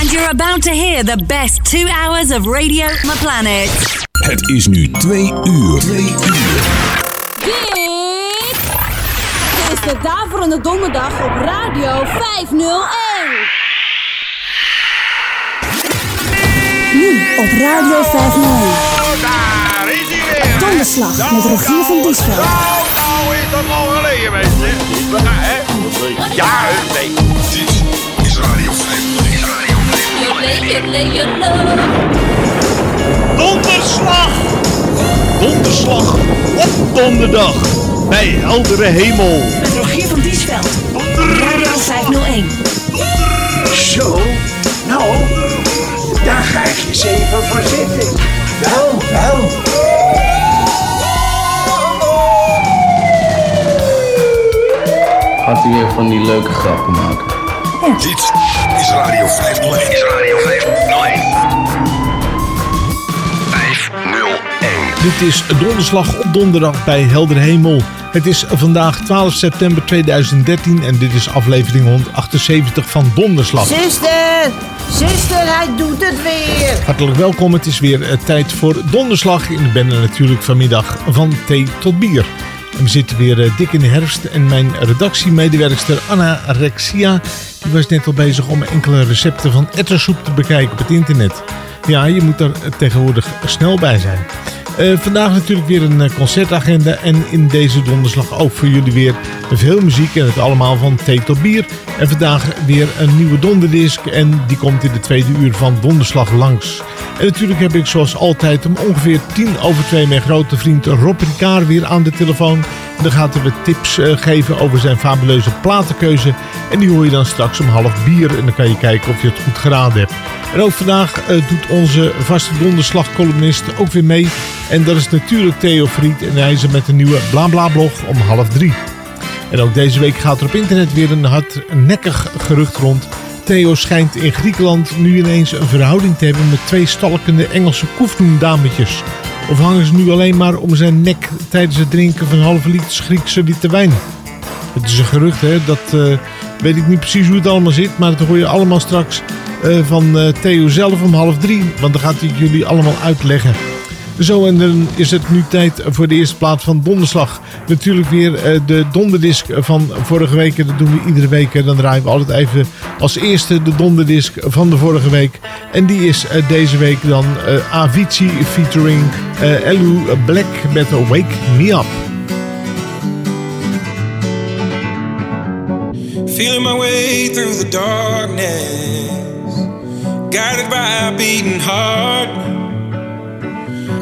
And you're about to hear the best two hours of radio on the planet. Het is nu twee uur. Twee uur. Dit is de Daverende Donderdag op Radio 501. Nu op Radio 501. Daar is hij weer. Donderslag met Rogier van Diesveld. Nou, nou is dat al geleden, mensen. Ja, hè? Ja. Dit is Radio 501. Donderslag! Donderslag op donderdag bij heldere hemel. Met Rogier van Diesveld. Radio 501. Zo, nou, daar ga ik eens even voor zitten. Wel, wel. Gaat u weer van die leuke grappen maken? Dit is Radio 501. Is Radio 501. 501. Dit is donderslag op donderdag bij helder hemel. Het is vandaag 12 september 2013 en dit is aflevering 178 van Donderslag. Zuster, zuster, hij doet het weer. Hartelijk welkom, het is weer eh, tijd voor Donderslag. En ik ben er natuurlijk vanmiddag van thee tot bier. We zitten weer eh, dik in de herfst en mijn redactiemedewerkster Anna Rexia... die was net al bezig om enkele recepten van ettersoep te bekijken op het internet. Ja, je moet er tegenwoordig snel bij zijn. Eh, vandaag natuurlijk weer een eh, concertagenda en in deze donderslag ook voor jullie weer veel muziek en het allemaal van thee tot bier. En vandaag weer een nieuwe donderdisc en die komt in de tweede uur van donderslag langs. En natuurlijk heb ik zoals altijd om ongeveer tien over twee mijn grote vriend Rob Ricard weer aan de telefoon. Dan gaat hij wat tips eh, geven over zijn fabuleuze platenkeuze. En die hoor je dan straks om half bier en dan kan je kijken of je het goed geraden hebt. En ook vandaag eh, doet onze vaste donderslagcolumnist ook weer mee. En dat is natuurlijk Theo Fried en hij is er met een nieuwe BlaBla-blog om half drie. En ook deze week gaat er op internet weer een hardnekkig gerucht rond. Theo schijnt in Griekenland nu ineens een verhouding te hebben met twee stalkende Engelse koefnoendametjes. Of hangen ze nu alleen maar om zijn nek tijdens het drinken van halve liters Griekse witte wijn? Het is een gerucht, hè? dat eh, weet ik niet precies hoe het allemaal zit, maar dat hoor je allemaal straks eh, van eh, Theo zelf om half drie, want dan gaat hij jullie allemaal uitleggen. Zo, en dan is het nu tijd voor de eerste plaat van Donderslag. Natuurlijk weer eh, de donderdisc van vorige week. Dat doen we iedere week. Dan draaien we altijd even als eerste de donderdisc van de vorige week. En die is eh, deze week dan eh, Avicii featuring Elu Black met Wake Me Up. Feeling my way through the darkness, guided by a beating heart.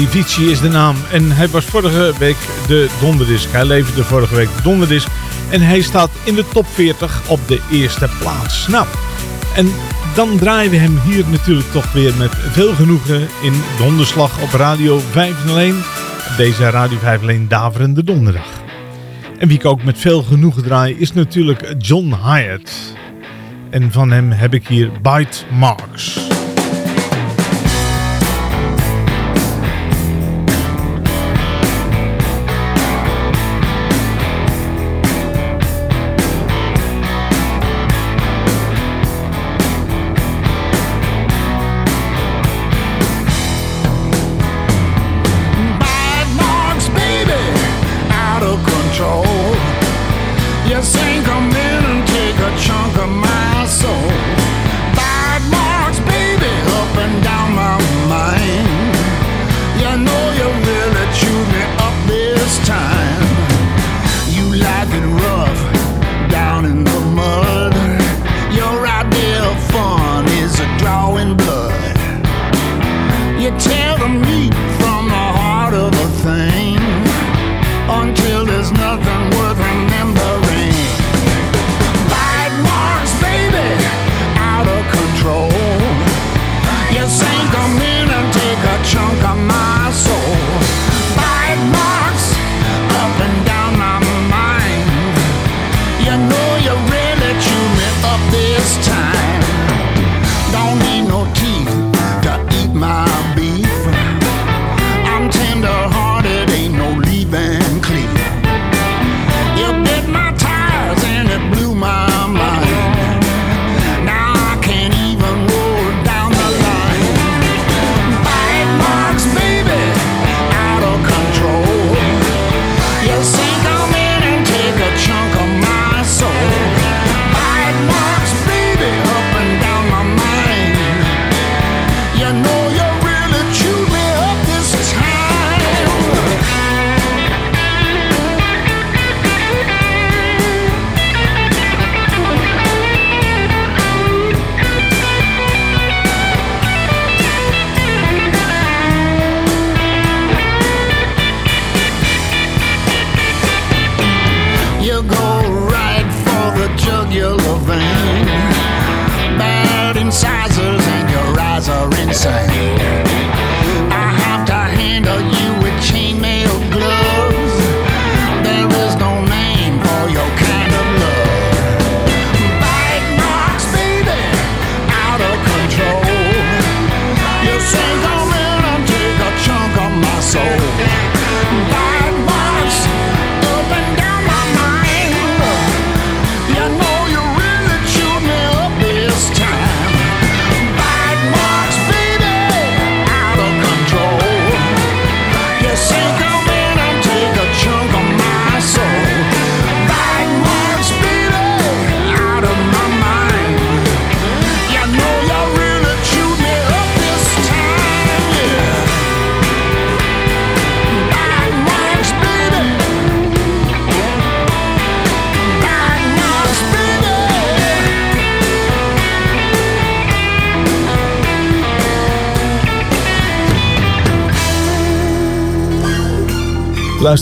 Vici is de naam. En hij was vorige week de donderdisk. Hij leverde vorige week de donderdisk. En hij staat in de top 40 op de eerste plaats. Nou, en dan draaien we hem hier natuurlijk toch weer met veel genoegen in donderslag op Radio 501. Deze Radio 501 Daverende Donderdag. En wie ik ook met veel genoegen draai is natuurlijk John Hyatt. En van hem heb ik hier Bite Marks.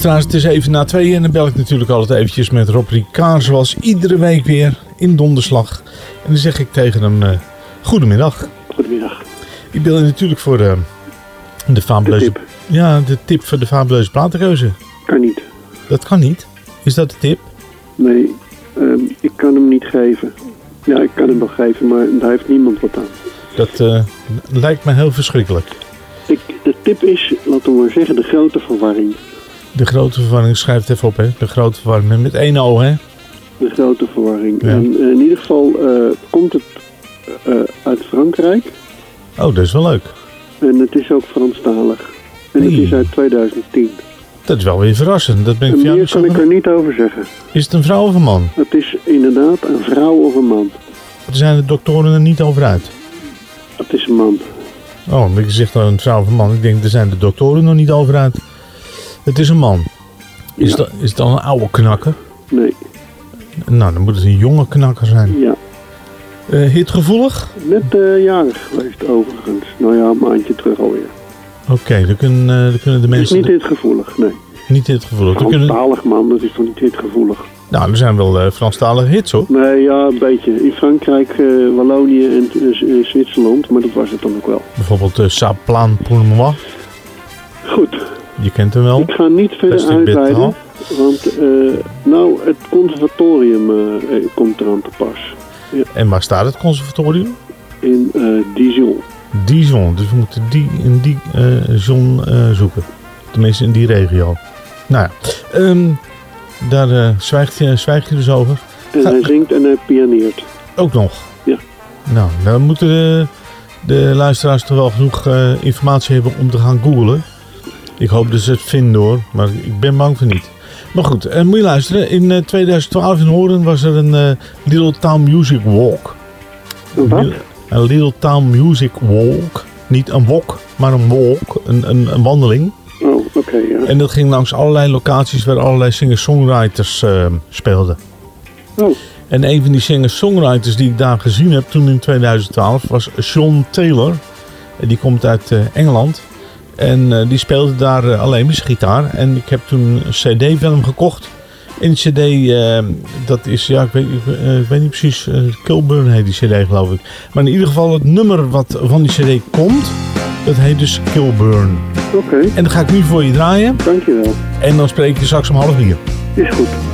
Luisteraars, het is even na twee en dan bel ik natuurlijk altijd eventjes met Rob Ricard, zoals iedere week weer in donderslag. En dan zeg ik tegen hem, eh, goedemiddag. Goedemiddag. Ik bel je natuurlijk voor eh, de fabuleuze... tip. Ja, de tip voor de fabuleuze platenkeuze. Kan niet. Dat kan niet. Is dat de tip? Nee, ehm, ik kan hem niet geven. Ja, ik kan hem wel geven, maar daar heeft niemand wat aan. Dat eh, lijkt me heel verschrikkelijk. Ik, de tip is, laten we maar zeggen, de grote verwarring. De grote verwarring, schrijf het even op hè. De grote verwarring met één O hè. De grote verwarring. Ja. En eh, in ieder geval eh, komt het eh, uit Frankrijk. Oh, dat is wel leuk. En het is ook Franstalig. En het is uit 2010. Dat is wel weer verrassend. Dat ben ik En meer kan ik er niet over zeggen. Is het een vrouw of een man? Het is inderdaad een vrouw of een man. Er zijn de doktoren er niet over uit. Het is een man. Oh, je zegt dan een vrouw of een man. Ik denk, er zijn de doktoren nog niet over uit. Het is een man. Is, Ja. dat, is dan een oude knakker? Nee, Nou, dan moet het een jonge knakker zijn. ja. Eh hitgevoelig? Net eh, jarig geweest overigens. Nou ja, een maandje terug alweer. Oké, dan, kunnen, eh, dan kunnen de Het is mensen... niet hitgevoelig, nee. niet hitgevoelig. Kunnen, Franstalig man, dat is toch niet hitgevoelig? nou, er zijn wel eh Franstalige hits hoor. Nee, ja, een beetje. In Frankrijk, Wallonië en Zwitserland, maar dat was het dan ook wel. Bijvoorbeeld uh, Saplan pour moi. Goed, Je kent hem wel. ik ga niet verder uitweiden, want eh, nou, het conservatorium eh, eh, komt eraan te pas. En waar staat het conservatorium? In Dijon. Dijon. Dus we moeten die in die zon zoeken. Tenminste in die regio. Nou ja, ehm, daar eh, zwijgt, je, dus over. En Ga- hij zingt en hij pianeert. Ook nog. Ja. Nou, dan moeten de, de luisteraars toch wel genoeg informatie hebben om te gaan googlen. Ik hoop dat ze het vinden hoor, maar ik ben bang voor niet. Maar goed, eh, moet je luisteren. In eh, 2012 in Horen was er een eh, Little Town Music Walk. Een wat? Een Little Town Music Walk. Niet een walk, maar een walk. Een, een, een wandeling. Oh, oké, ja. En dat ging langs allerlei locaties waar allerlei singer-songwriters eh, speelden. Oh, En een van die singer-songwriters die ik daar gezien heb toen in 2012 was Sean Taylor. En Die komt uit eh, Engeland. En eh, die speelde daar eh, alleen met zijn gitaar. En ik heb toen een cd van hem gekocht. En die cd, eh, dat is, ja, ik weet, ik, weet niet precies, Kilburn heet die cd geloof ik. Maar in ieder geval het nummer wat van die cd komt, dat heet dus Kilburn. oké. En dat ga ik nu voor je draaien. Dankjewel. En dan spreek je straks om half vier. Is goed.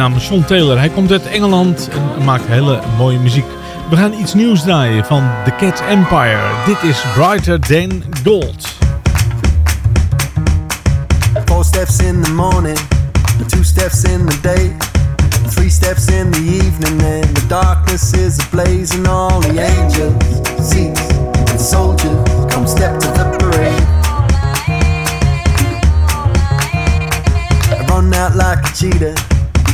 Naam, Sean Taylor. Hij komt uit Engeland en maakt hele mooie muziek. We gaan iets nieuws draaien van The Cat Empire. Dit is Brighter Than Gold. Four steps in the morning, two steps in the day, three steps in the evening, and the darkness is ablaze, and all the angels, seats, and soldiers come step to the parade. Run out like a cheetah,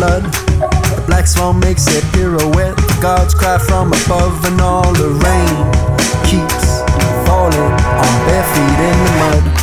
Flood. The black swan makes a pirouette, the gods cry from above, and all the rain keeps falling on bare feet in the mud.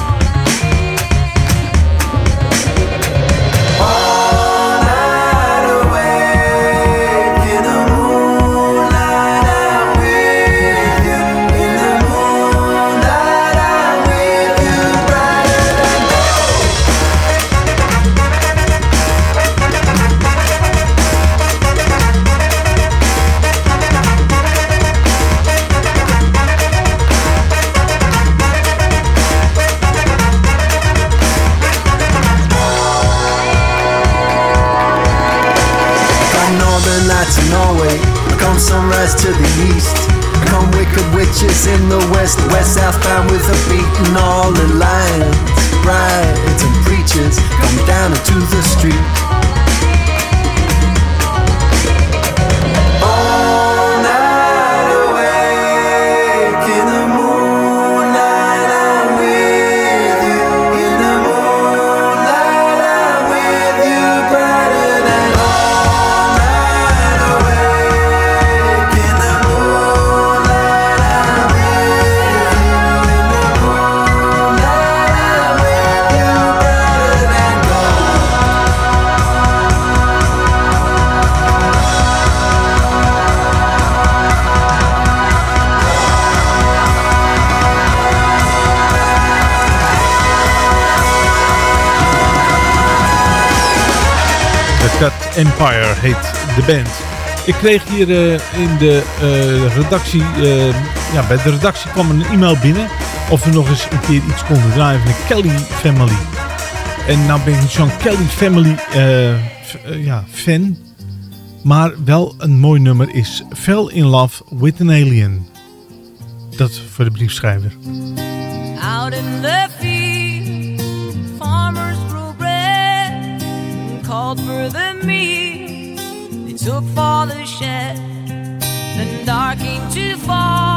Empire heet de band. Ik kreeg hier eh, in de eh, redactie, eh, ja, bij de redactie kwam een e-mail binnen of we nog eens een keer iets konden draaien van de Kelly Family. En nou ben ik zo'n Kelly Family ja, fan. Maar wel een mooi nummer is Fell in Love with an Alien. Dat voor de briefschrijver. Took for the shed. Then dark came to fall.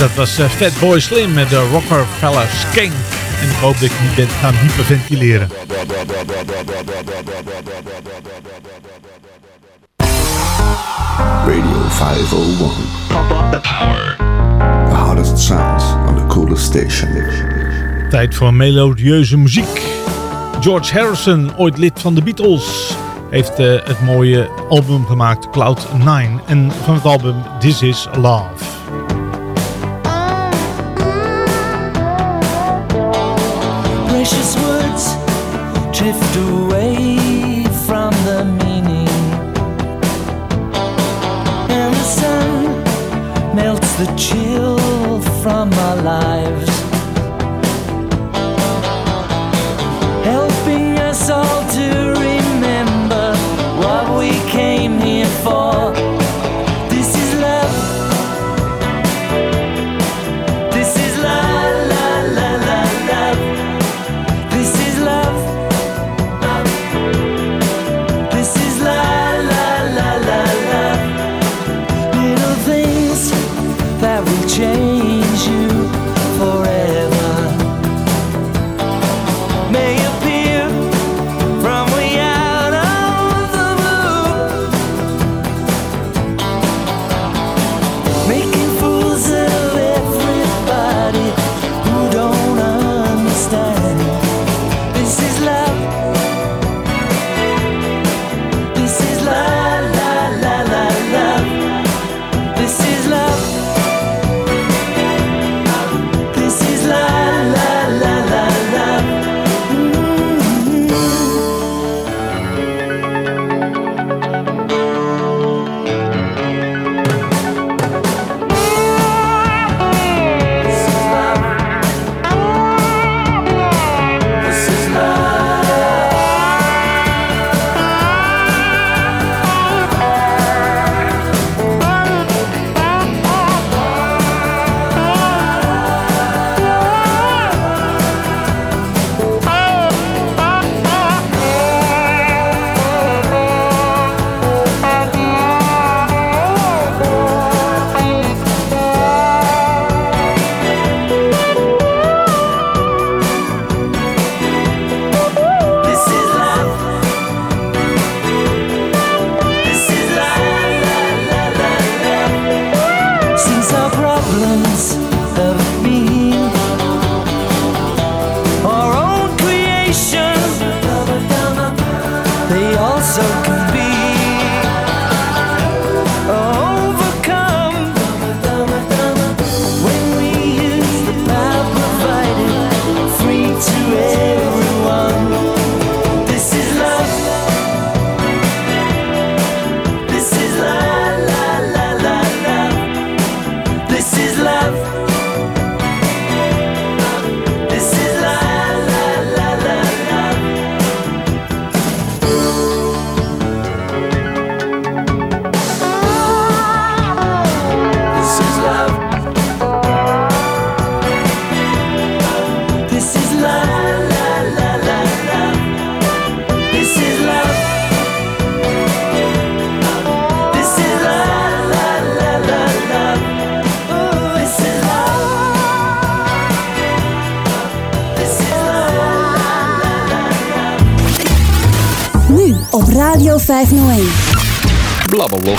Dat was eh, Fatboy Slim met de Rockefeller Skank. En ik hoop dat ik niet bent gaan hyperventileren. Radio 501. Pump up the power. The hardest sounds on the coolest station. Tijd voor melodieuze muziek. George Harrison, ooit lid van de Beatles, heeft eh, het mooie album gemaakt Cloud 9. En van het album This Is Love.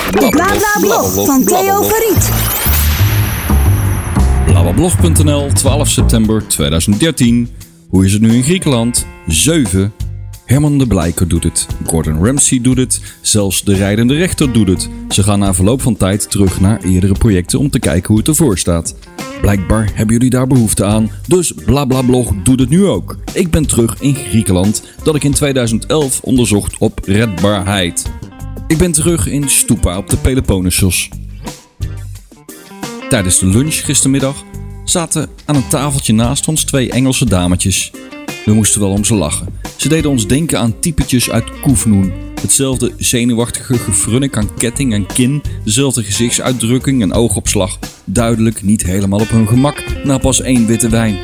Blablablog. De Bla Bla Blog van Theo Verriet. Blablablog.nl, 12 september 2013. Hoe is het nu in Griekenland? 7. Herman de Blijker doet het. Gordon Ramsay doet het. Zelfs de rijdende rechter doet het. Ze gaan na verloop van tijd terug naar eerdere projecten om te kijken hoe het ervoor staat. Blijkbaar hebben jullie daar behoefte aan, dus Blablablog doet het nu ook. Ik ben terug in Griekenland, dat ik in 2011 onderzocht op redbaarheid. Ik ben terug in Stupa op de Peloponnesos. Tijdens de lunch gistermiddag zaten aan een tafeltje naast ons twee Engelse dametjes. We moesten wel om ze lachen. Ze deden ons denken aan typetjes uit Koefnoen. Hetzelfde zenuwachtige gefrunnik aan ketting en kin, dezelfde gezichtsuitdrukking en oogopslag. Duidelijk niet helemaal op hun gemak na pas één witte wijn.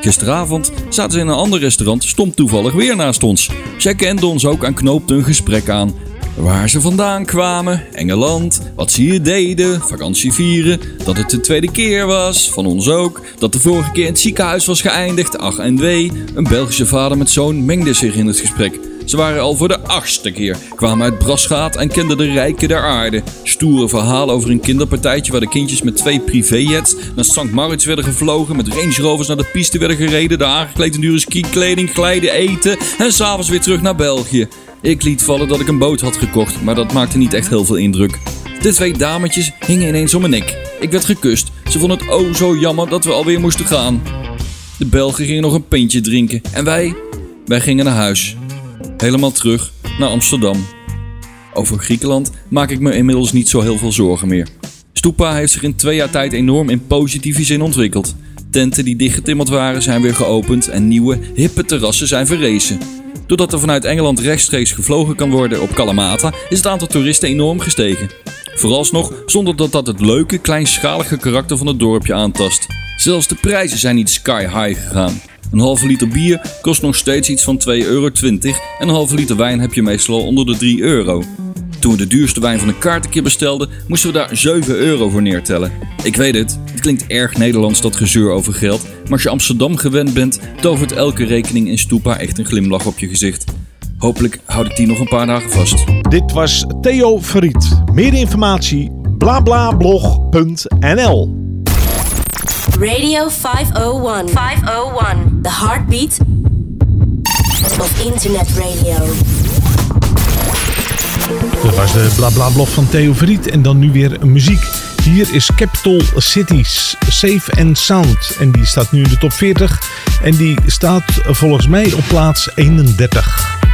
Gisteravond zaten ze in een ander restaurant, stom toevallig weer naast ons. Zij kenden ons ook en knoopten een gesprek aan. Waar ze vandaan kwamen, Engeland, wat ze hier deden, vakantie vieren, dat het de tweede keer was, van ons ook, dat de vorige keer in het ziekenhuis was geëindigd, ach en wee. Een Belgische vader met zoon mengde zich in het gesprek. Ze waren al voor de achtste keer, kwamen uit Brasgaat en kenden de rijken der aarde. Stoere verhalen over een kinderpartijtje waar de kindjes met twee privéjets naar St. Maurits werden gevlogen, met Range Rovers naar de piste werden gereden, daar aangekleed in dure skikleding, glijden, eten en s'avonds weer terug naar België. Ik liet vallen dat ik een boot had gekocht, maar dat maakte niet echt heel veel indruk. De twee dametjes hingen ineens om mijn nek. Ik werd gekust. Ze vonden het oh zo jammer dat we alweer moesten gaan. De Belgen gingen nog een pintje drinken en wij, wij gingen naar huis. Helemaal terug naar Amsterdam. Over Griekenland maak ik me inmiddels niet zo heel veel zorgen meer. Stupa heeft zich in twee jaar tijd enorm in positieve zin ontwikkeld. Tenten die dichtgetimmerd waren zijn weer geopend en nieuwe, hippe terrassen zijn verrezen. Doordat er vanuit Engeland rechtstreeks gevlogen kan worden op Kalamata, is het aantal toeristen enorm gestegen. Vooralsnog zonder dat dat het leuke, kleinschalige karakter van het dorpje aantast. Zelfs de prijzen zijn niet sky high gegaan. Een halve liter bier kost nog steeds iets van 2,20 euro en een halve liter wijn heb je meestal al onder de 3 euro. Toen we de duurste wijn van de kaart een keer bestelden, moesten we daar 7 euro voor neertellen. Ik weet het klinkt erg Nederlands dat gezeur over geld, maar als je Amsterdam gewend bent, tovert elke rekening in Stupa echt een glimlach op je gezicht. Hopelijk houd ik die nog een paar dagen vast. Dit was Theo Verriet. Meer informatie blablablog.nl Radio 501. 501. The heartbeat of internet radio. Dat was de blablablog van Theo Verriet en dan nu weer muziek. Hier is Capital Cities Safe and Sound en die staat nu in de top 40 en die staat volgens mij op plaats 31.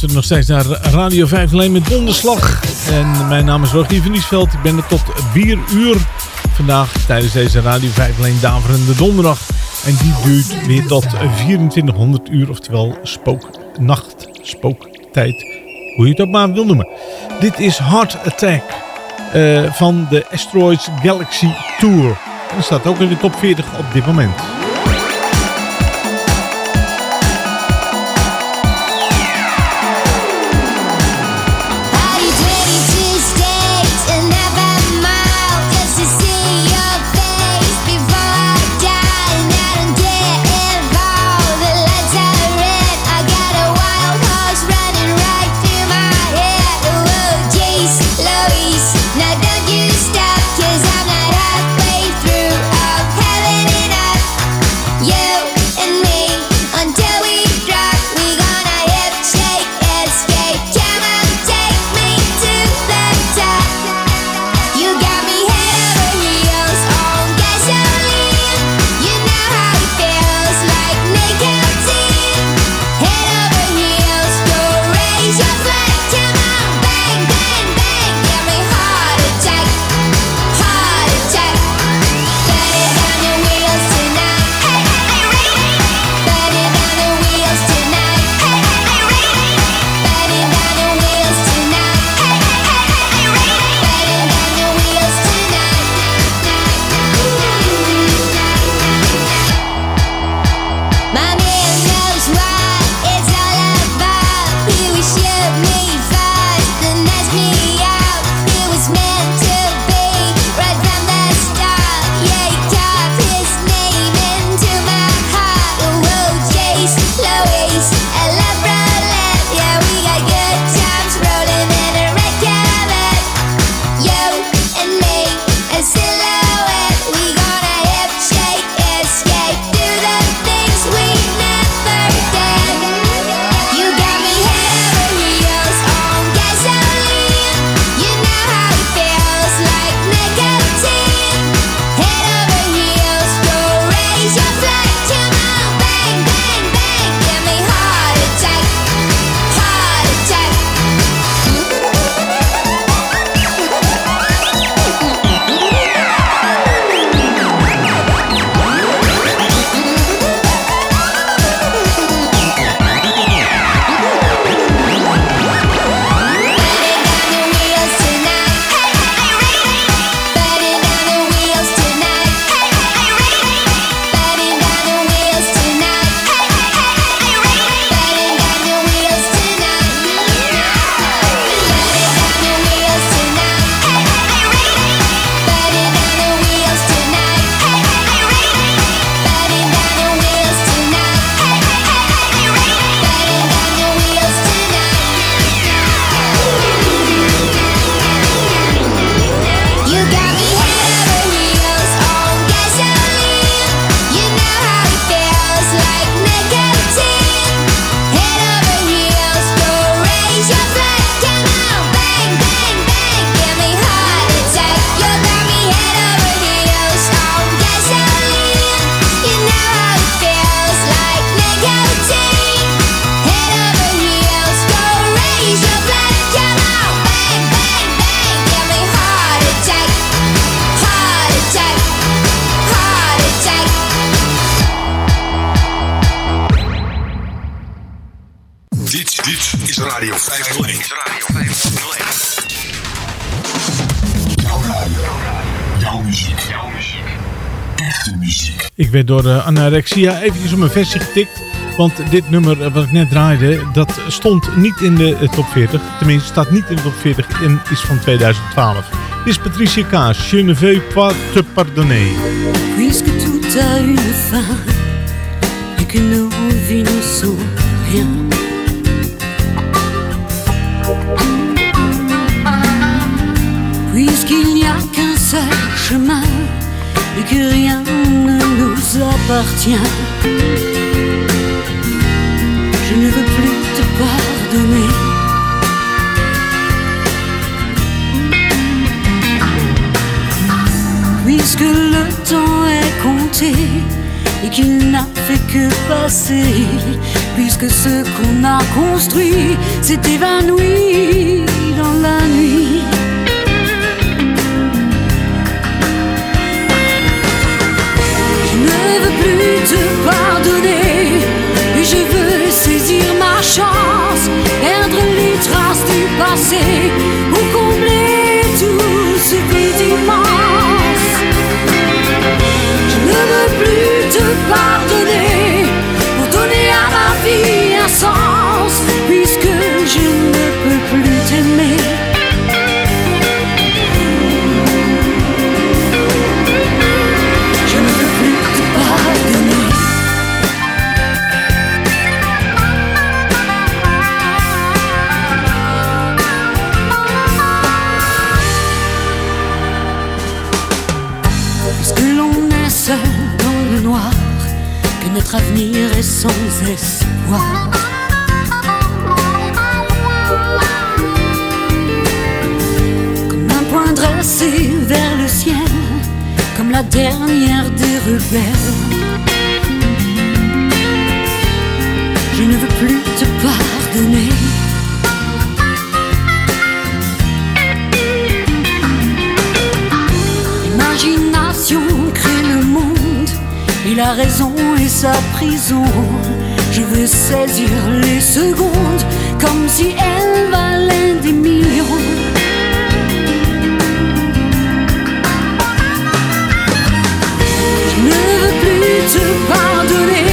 Luistert nog steeds naar Radio 5 alleen met donderslag. En mijn naam is Rogier van Niesveld. Ik ben er tot 4 uur vandaag tijdens deze Radio 5 alleen Daverende Donderdag. En die duurt weer tot 2400 uur, oftewel spooknacht, spooktijd, hoe je het ook maar wil noemen. Dit is Heart Attack eh, van de Asteroids Galaxy Tour. En dat staat ook in de top 40 op dit moment. Door uh, Anorexia eventjes op mijn versie getikt. Want dit nummer eh, wat ik net draaide, dat stond niet in de eh, top 40. Tenminste, staat niet in de top 40 en is van 2012. Dit is Patricia Kaas. Je ne veux pas te pardonner. Puisque tout a une fin et que rien. Puisqu'il n'y a qu'un seul chemin et que rien appartient. Je ne veux plus te pardonner. Puisque le temps est compté et qu'il n'a fait que passer, puisque ce qu'on a construit s'est évanoui dans la nuit. te pardonner. Je veux saisir ma chance, perdre les traces du passé ou combler tout ce vide immense. Je ne veux plus te pardonner. Notre avenir est sans espoir. Comme un point dressé vers le ciel, comme la dernière des rebelles. Je ne veux plus te pardonner. Imagination crue il a raison et sa prison. Je veux saisir les secondes comme si elles valaient des millions. Je ne veux plus te pardonner.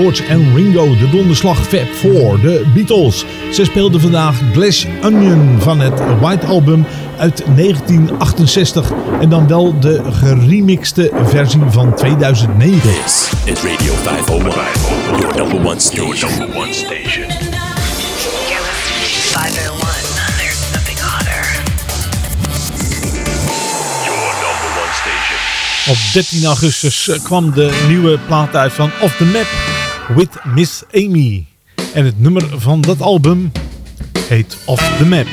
George en Ringo, de donderslag Fab voor de Beatles. Ze speelden vandaag Glass Onion van het White Album uit 1968. En dan wel de geremixte versie van 2009. This Radio 501, your number one station. Number one station. Op 13 augustus eh, kwam de nieuwe plaat uit van Off The Map. With Miss Amy. En het nummer van dat album heet Off the Map.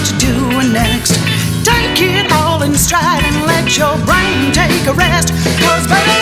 what you're doing next. Take it all in stride and let your brain take a rest. Cause baby,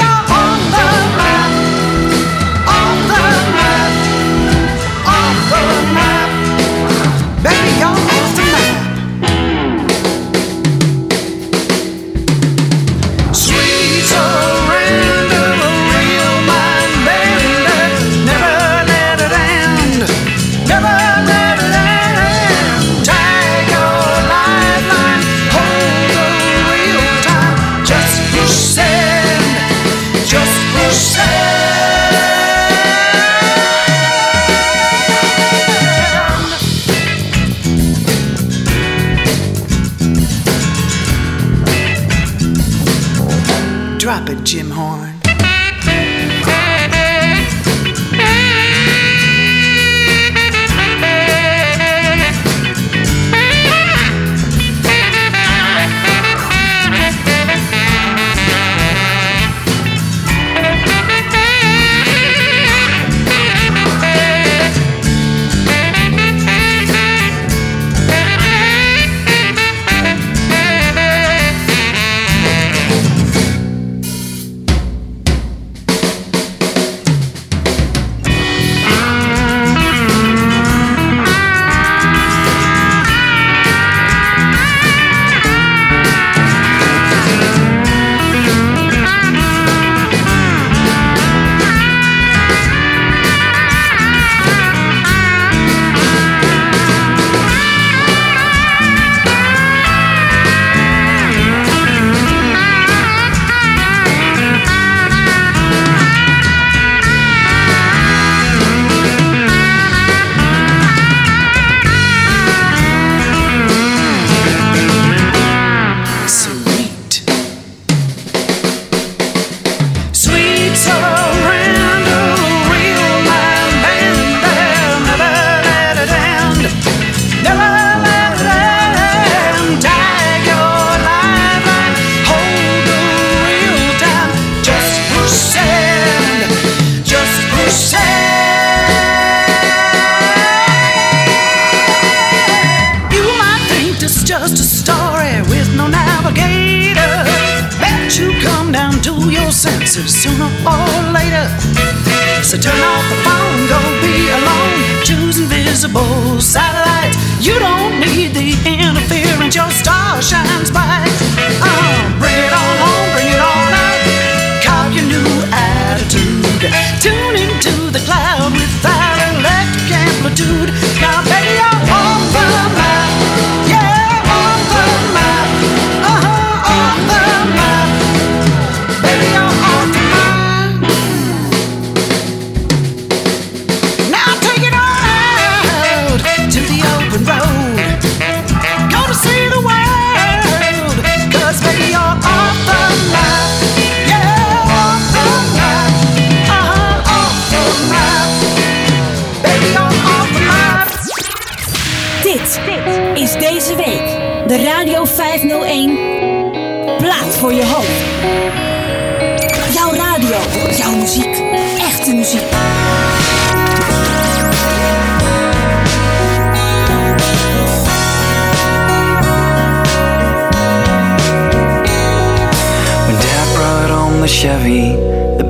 So turn off the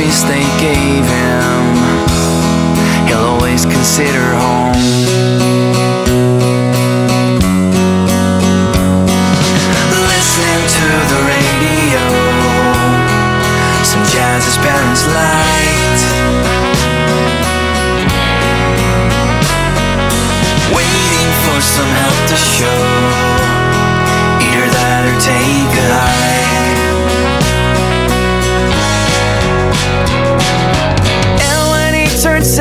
Memories they gave him, he'll always consider home. Listening to the radio, some jazz his parents liked. Waiting for some help to show,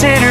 consider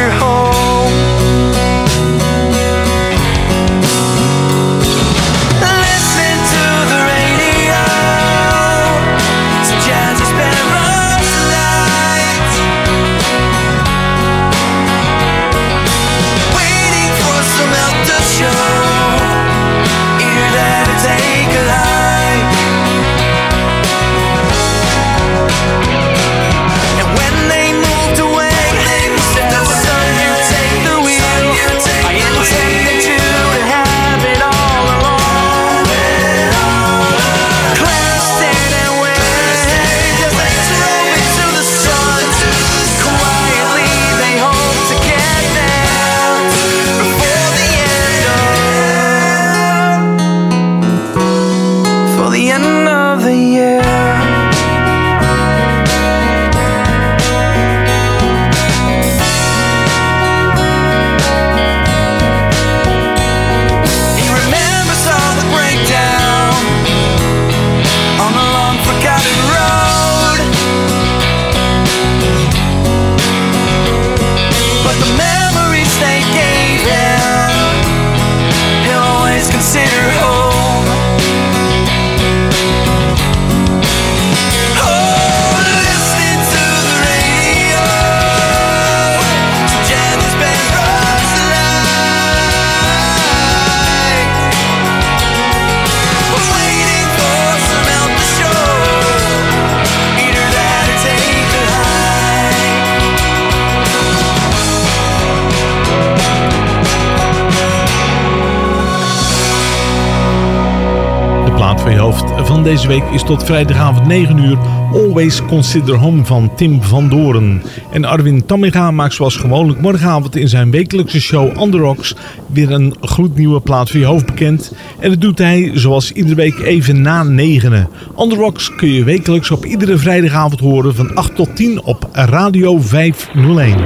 week is tot vrijdagavond 9 uur Always Consider Home van Tim van Doren. En Arwin Tamminga maakt zoals gewoonlijk morgenavond in zijn wekelijkse show Rocks weer een gloednieuwe plaat van je hoofd bekend. En dat doet hij zoals iedere week even na negenen. Rocks kun je wekelijks op iedere vrijdagavond horen van 8 tot 10 op Radio 501.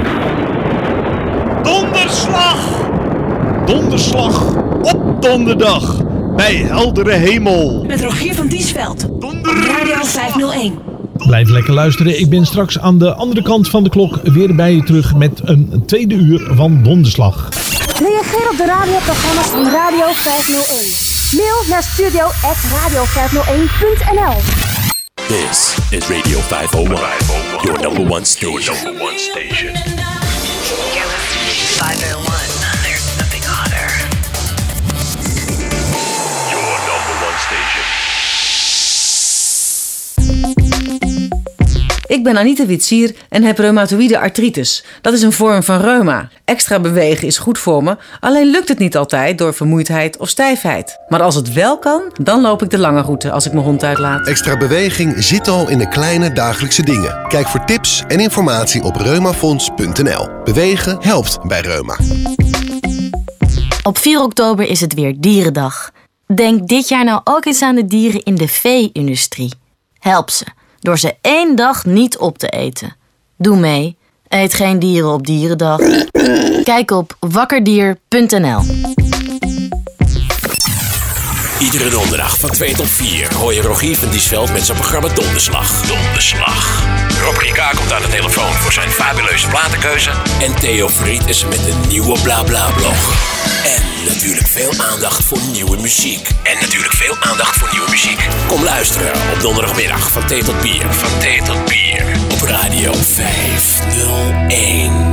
Donderslag! Donderslag op donderdag bij heldere hemel. Met Rogier van Diesveld. Op Radio 501. Blijf lekker luisteren. Ik ben straks aan de andere kant van de klok weer bij je terug met een tweede uur van Donderslag. Reageer op de radioprogramma's van Radio 501. Mail naar studio.radio501.nl This is Radio 501, your number one station. Your number one station. 501. Ik ben Anita Witsier en heb reumatoïde artritis. Dat is een vorm van reuma. Extra bewegen is goed voor me, alleen lukt het niet altijd door vermoeidheid of stijfheid. Maar als het wel kan, dan loop ik de lange route als ik mijn hond uitlaat. Extra beweging zit al in de kleine dagelijkse dingen. Kijk voor tips en informatie op reumafonds.nl. Bewegen helpt bij reuma. Op 4 oktober is het weer Dierendag. Denk dit jaar nou ook eens aan de dieren in de vee-industrie. Help ze door ze één dag niet op te eten. Doe mee. Eet geen dieren op Dierendag. Kijk op wakkerdier.nl. Iedere donderdag van 2 tot 4 hoor je Rogier van Diesveld met zijn programma Donderslag. Donderslag. Rob Rika komt aan de telefoon voor zijn fabuleuze platenkeuze. En Theo Fried is met een nieuwe BlaBla-blog. En natuurlijk veel aandacht voor nieuwe muziek. En natuurlijk veel aandacht voor nieuwe muziek. Kom luisteren op donderdagmiddag van thee tot bier. Van thee tot bier. Op Radio 501.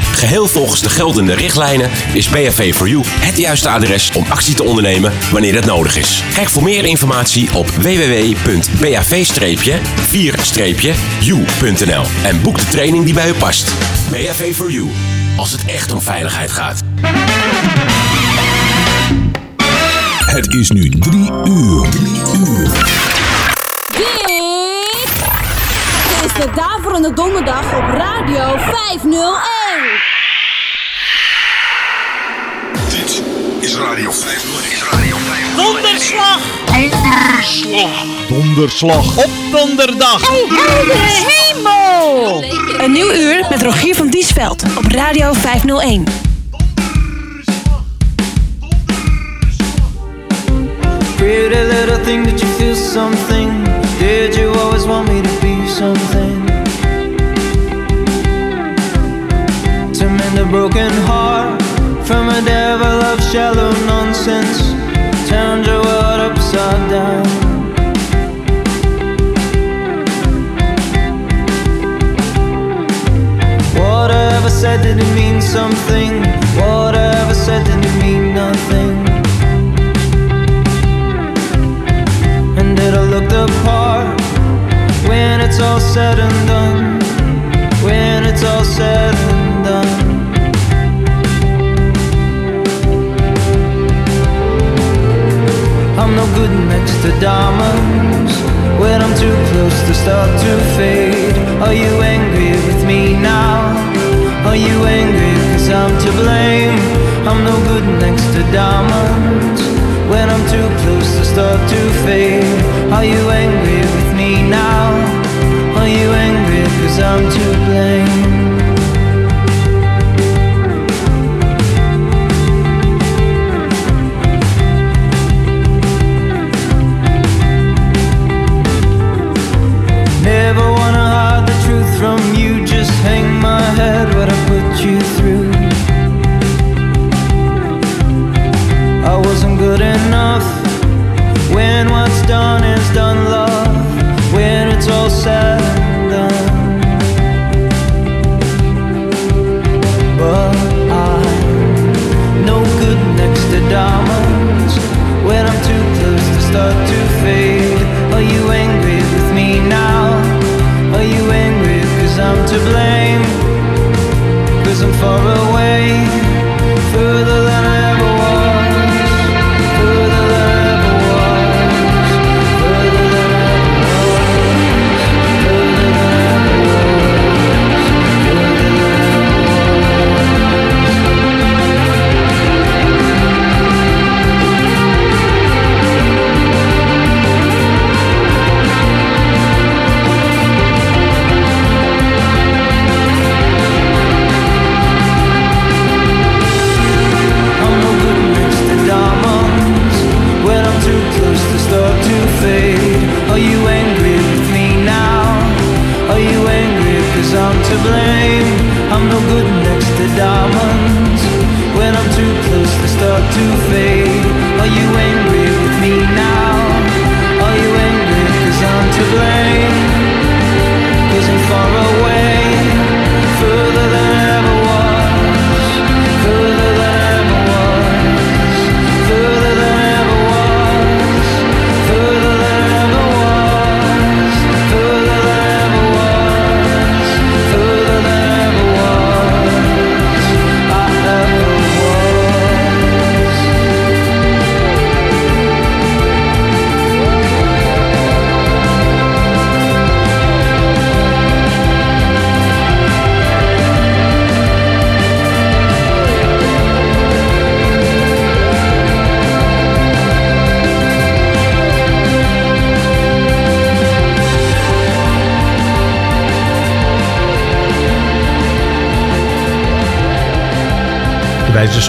Geheel volgens de geldende richtlijnen is BHV for You het juiste adres om actie te ondernemen wanneer het nodig is. Kijk voor meer informatie op www.bav-4-u.nl en boek de training die bij u past. BHV for You, als het echt om veiligheid gaat. Het is nu drie. Drie uur. De Daverende Donderdag op Radio 501. Dit is Radio 501. Is Radio 501. Donderslag! Donderslag. Donderslag op donderdag. hemel! Een nieuw uur met Rogier van Diesveld op Radio 501. Pretty little thing, did you feel something? Did you always want me to be something? To mend a broken heart from a devil of shallow nonsense, turned your world upside down. Whatever said did it mean something? Whatever said did it mean nothing? And did I look the part when it's all said and done? When it's all said and done. I'm no good next to diamonds when I'm too close to start to fade. Are you angry with me now? Are you angry cause I'm to blame? I'm no good next to diamonds when I'm too close to start to fade. Are you angry with me now? I'm to blame? Never wanna hide the truth from you. Just hang my head what I put you through. I wasn't good enough. When what's done is done, love. When it's all said I'm far away, further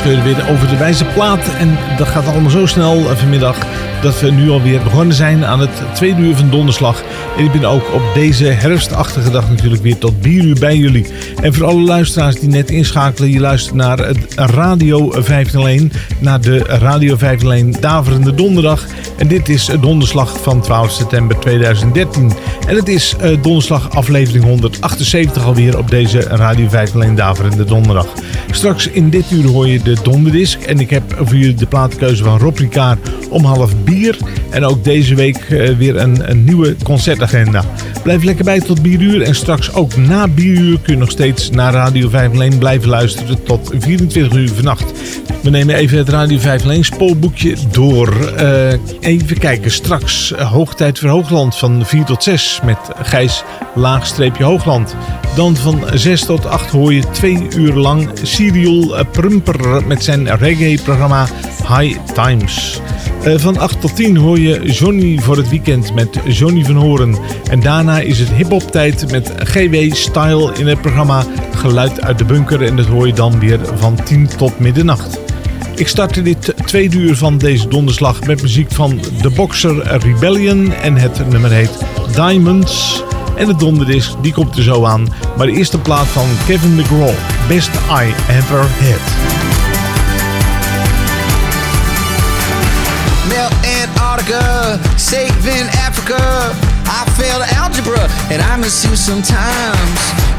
ze scheuren weer over de wijze plaat. En dat gaat allemaal zo snel eh, vanmiddag dat we nu alweer begonnen zijn aan het tweede uur van donderslag. En ik ben ook op deze herfstachtige dag natuurlijk weer tot 4 uur bij jullie. En voor alle luisteraars die net inschakelen, je luistert naar het Radio 501, naar de Radio 501 Daverende Donderdag. En dit is donderslag van 12 september 2013. En het is eh, donderslag aflevering 178 alweer op deze Radio 501 Daverende Donderdag. Straks in dit uur hoor je de donderdisc. En ik heb voor jullie de plaatkeuze van Rob om half bier. En ook deze week eh, weer een, een nieuwe concertagenda. Blijf lekker bij tot bieruur. En straks ook na bieruur kun je nog steeds naar Radio 501 blijven luisteren tot 24 uur vannacht. We nemen even het Radio 501 spoorboekje door. Eh, even kijken, straks uh, Hoogtijd voor Hoogland van 4 tot 6 met Gijs Laagstreepje Hoogland. Dan van 6 tot 8 hoor je twee uur lang Cyril Prumper met zijn reggae-programma High Times. Uh, van 8 tot 10 hoor je Johnny voor het weekend met Johnny van Horen. En daarna is het hip-hop tijd met GW Style in het programma Geluid uit de Bunker. En dat hoor je dan weer van 10 tot middernacht. Ik startte dit tweede uur van deze donderslag met muziek van The Boxer Rebellion. En het nummer heet Diamonds. En de donderdisc die komt er zo aan. Maar de eerste plaat van Kevin McGraw. Best I Ever Had. Antarctica, saving Africa. I failed algebra and I miss you sometimes.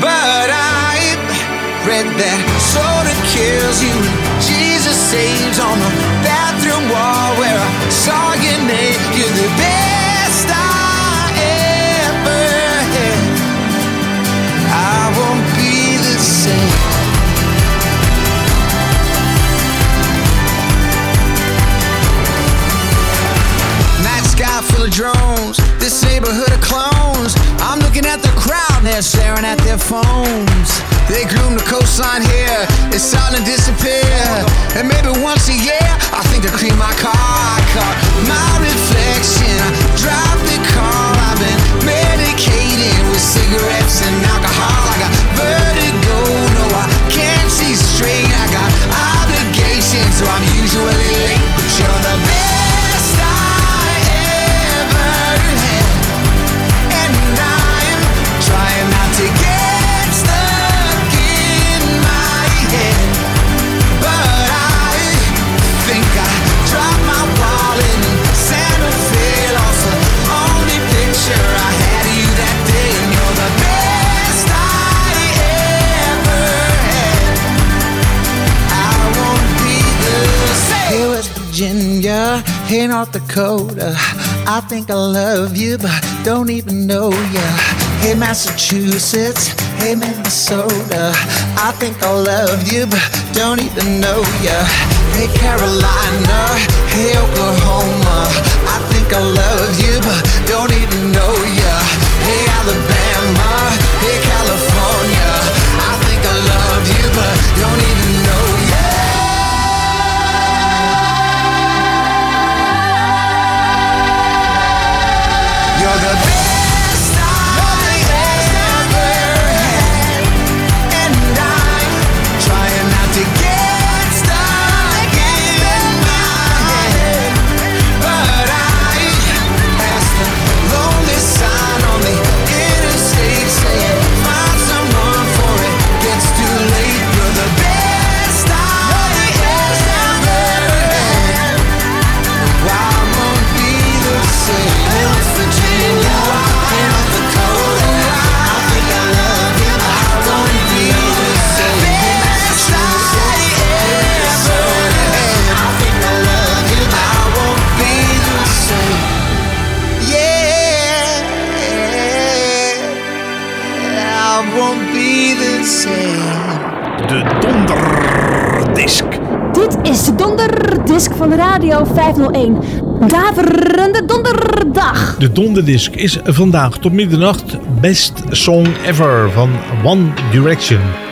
But I read that soda kills you Jesus saves on the bathroom wall where I saw your name. You're the best I ever had. I won't be the same. Night sky full of drones, this neighborhood of clones. I'm looking at the they're staring at their phones. They gloom the coastline here, it's starting to disappear. And maybe once a year, I think to clean my car. I hey, North Dakota. I think I love you, but don't even know ya. Hey, Massachusetts, hey, Minnesota. I think I love you, but don't even know ya. Hey, Carolina, hey, Oklahoma. I think I love you, but don't even know ya. Hey, Alabama, hey, California. I think I love you, but don't even De donderdisc. Dit is de donderdisc van Radio 501. Daverende donderdag. De donderdisc is vandaag tot middernacht Best Song Ever van One Direction.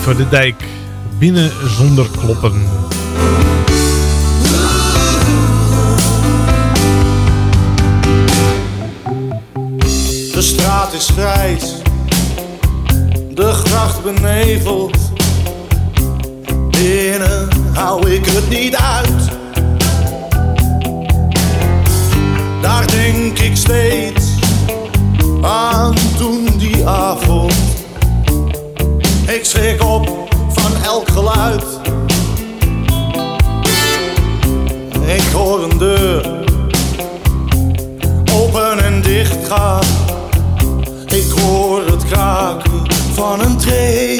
voor de dijk. Binnen zonder kloppen. De straat is grijs. De gracht beneveld. Binnen hou ik het niet uit. Daar denk ik steeds aan toen die avond schrik op van elk geluid. Ik hoor een deur open en dicht gaan. Ik hoor het kraken van een tree.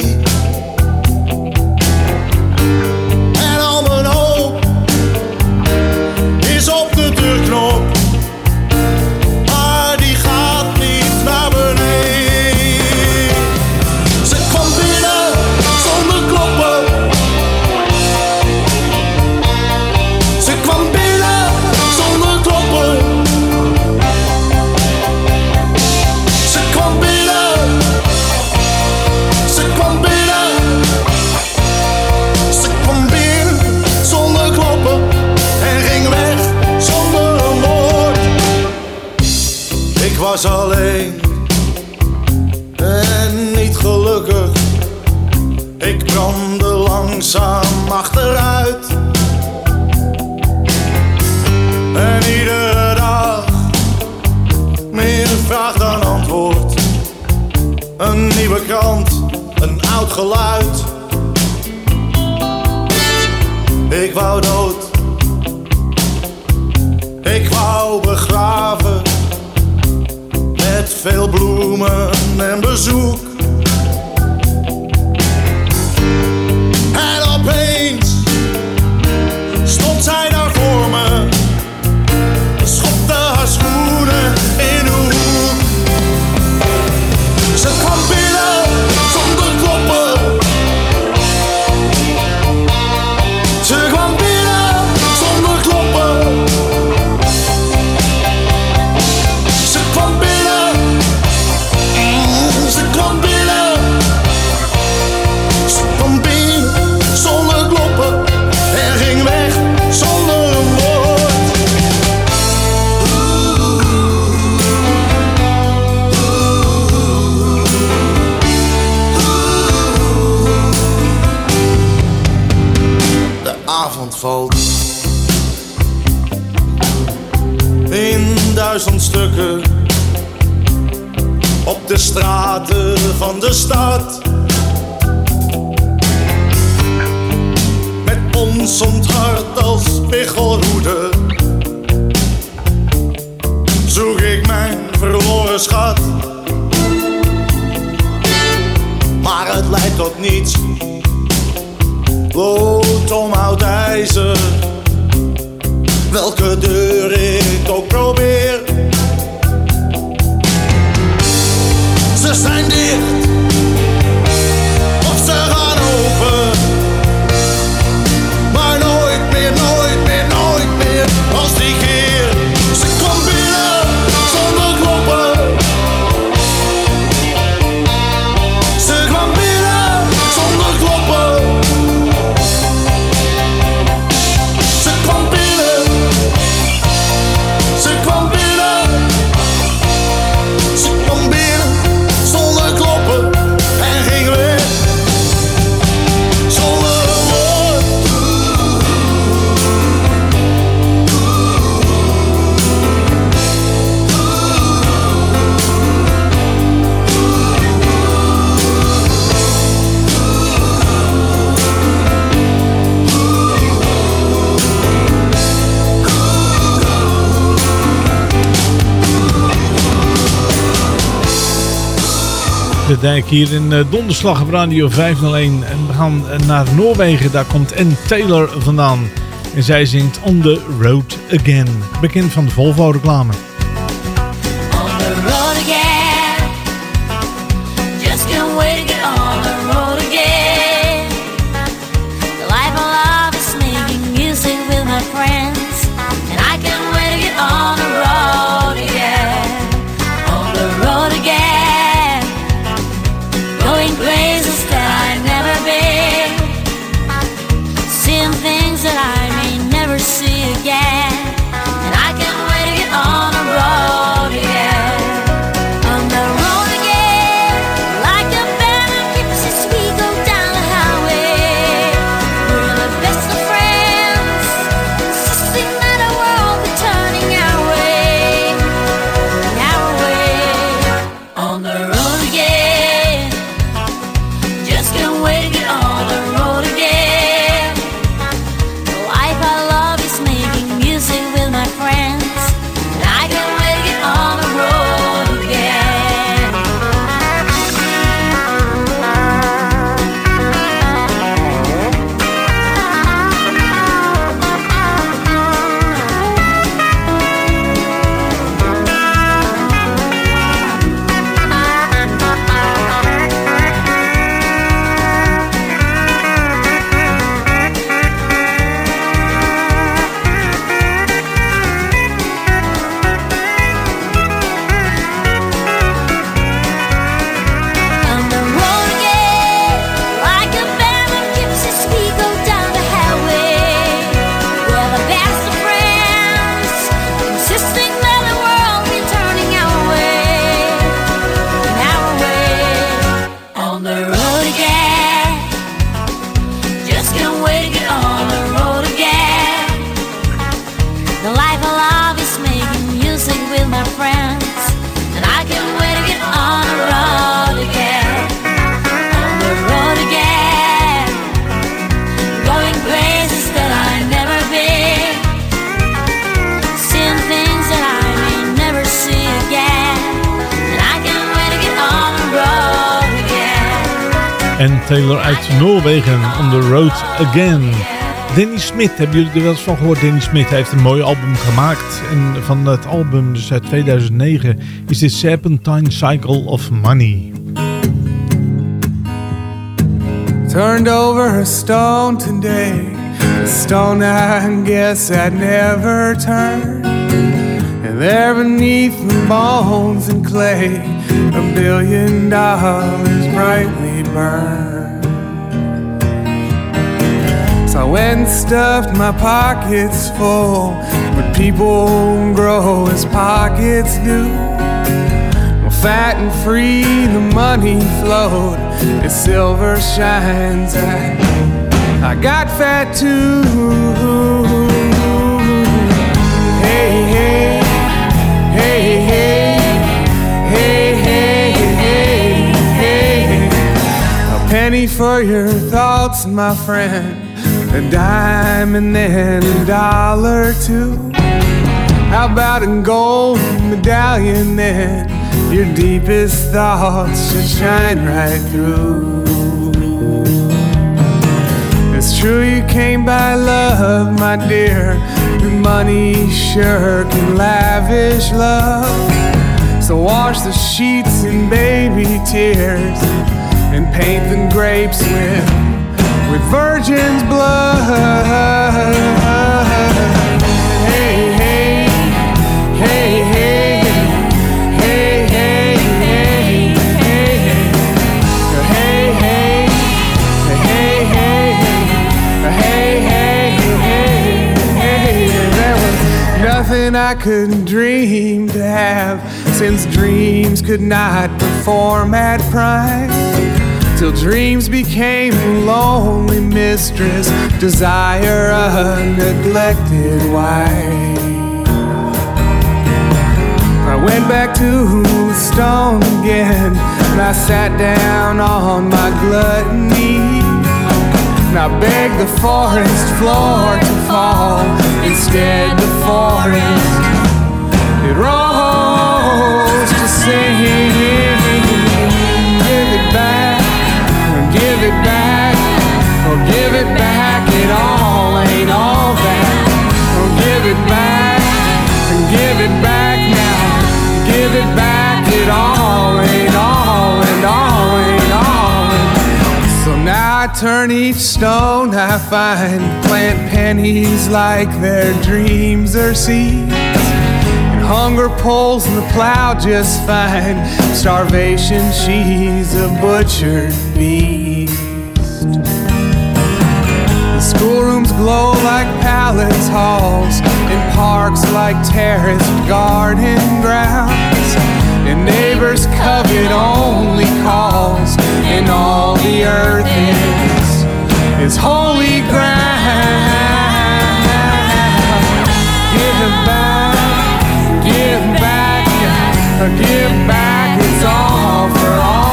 geluid. Ik wou dood. Ik wou begraven. Met veel bloemen en bezoek. hier in eh, Donderslag op Radio 501. En we gaan eh, naar Noorwegen, daar komt Ann Taylor vandaan. En zij zingt On The Road Again, bekend van de Volvo-reclame. Uit Noorwegen, On the Road Again. Danny Smith, hebben jullie er wel eens van gehoord? Danny Smith heeft een mooi album gemaakt. En van dat album, dus uit 2009, is dit Serpentine Cycle of Money. Turned over a stone today, a stone I guess I'd never turn. And there beneath the bones and clay, a billion dollars brightly burn. Went and stuffed my pockets full, but people grow as pockets do. Well, fat and free, the money flowed as silver shines. I, I got fat too. Hey, hey, hey, hey, hey, hey, hey, hey. A penny for your thoughts, my friend. A dime and then a dollar too. How about a gold medallion then? Your deepest thoughts should shine right through. It's true you came by love, my dear. But money sure can lavish love. So wash the sheets in baby tears and paint the grapes with with virgin's blood. Hey, hey, hey, hey, hey, hey, hey, hey, hey, hey, hey, hey, hey, hey. There was nothing I couldn't dream to have, since dreams could not perform at prime till dreams became a lonely mistress, desire a neglected wife. I went back to the stone again, and I sat down on my gluttony. And I begged the forest floor to fall, instead the forest it rose turn each stone I find, plant pennies like their dreams are seeds. And hunger pulls the plow just fine. Starvation, she's a butchered beast. The schoolrooms glow like palace halls, and parks like terraced garden grounds. And neighbors covet only calls, and all the earth is, is holy ground. Give back give back, give back, it's all for all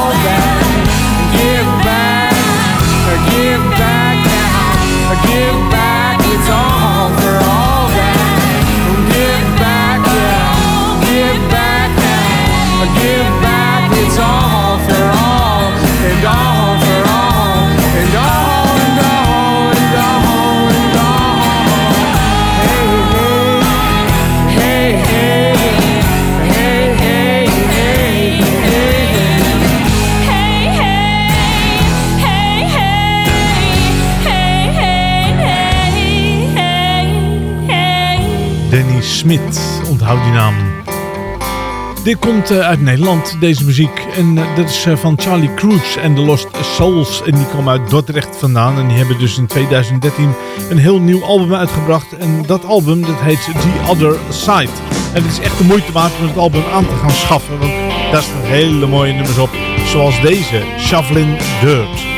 Smit, onthoud die naam. Dit komt eh, uit Nederland, deze muziek. En eh, dat is eh, van Charlie Cruz en The Lost Souls. En die komen uit Dordrecht vandaan. En die hebben dus in 2013 een heel nieuw album uitgebracht. En dat album dat heet The Other Side. En het is echt de moeite waard om het album aan te gaan schaffen. Want daar staan hele mooie nummers op. Zoals deze, Shoveling Dirt.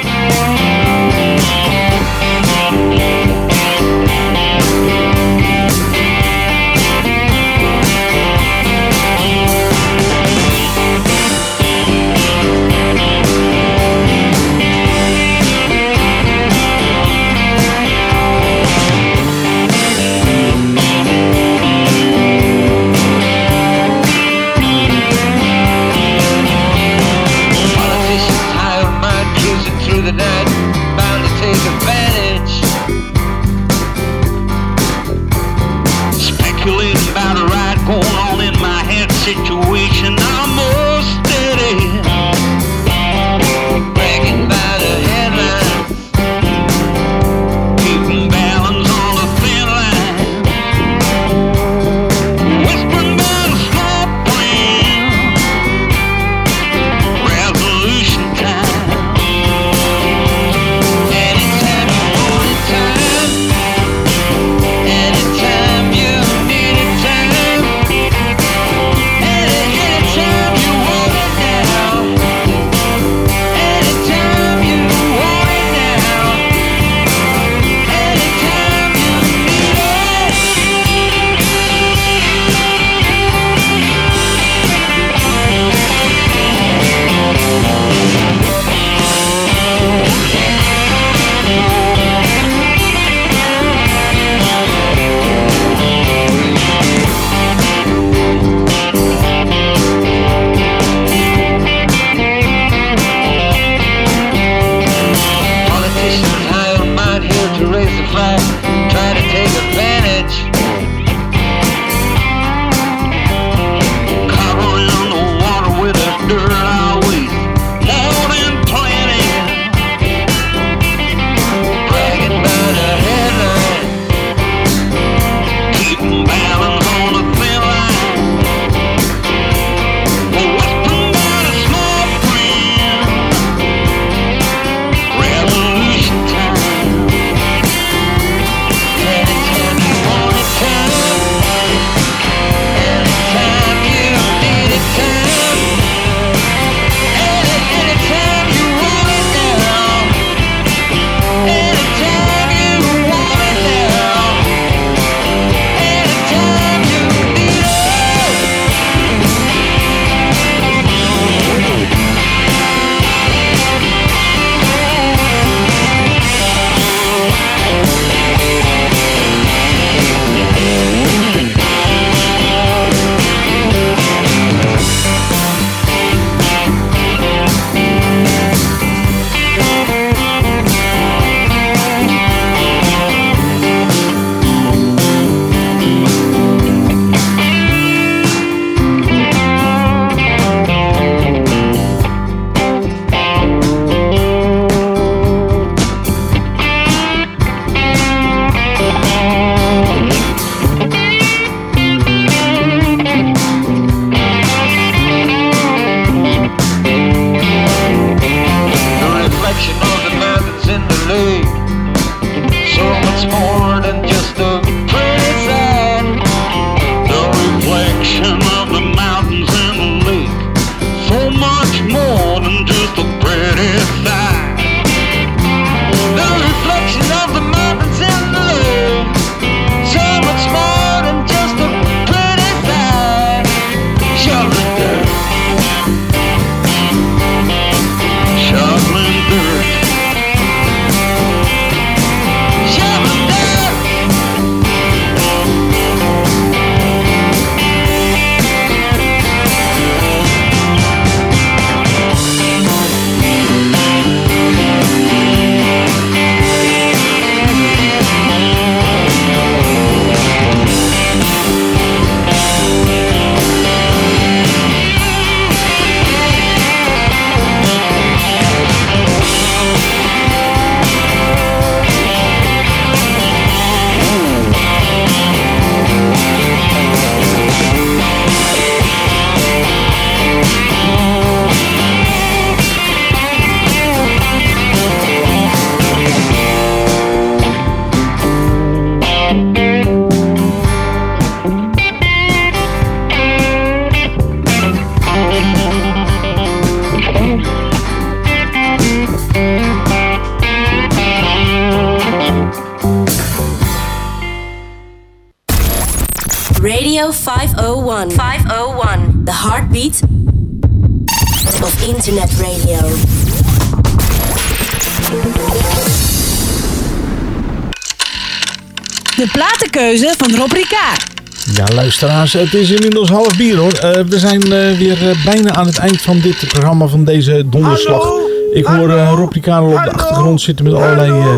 Ja, luisteraars, het is inmiddels half bier hoor. Eh, we zijn eh, weer eh, bijna aan het eind van dit programma van deze donderslag. Ik hoor uh, Rob al op de achtergrond zitten met allerlei eh,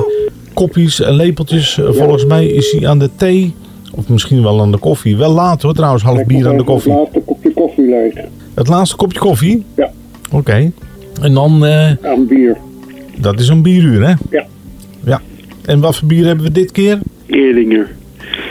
kopjes en lepeltjes. Volgens mij is hij aan de thee, of misschien wel aan de koffie. Wel laat hoor trouwens, half bier aan de koffie. Het laatste kopje koffie leeg. Het laatste kopje koffie? Ja. Oké. En dan... Aan bier. Dat is een bieruur hè? Ja. Ja. En wat voor bier hebben we dit keer? Eerdinger.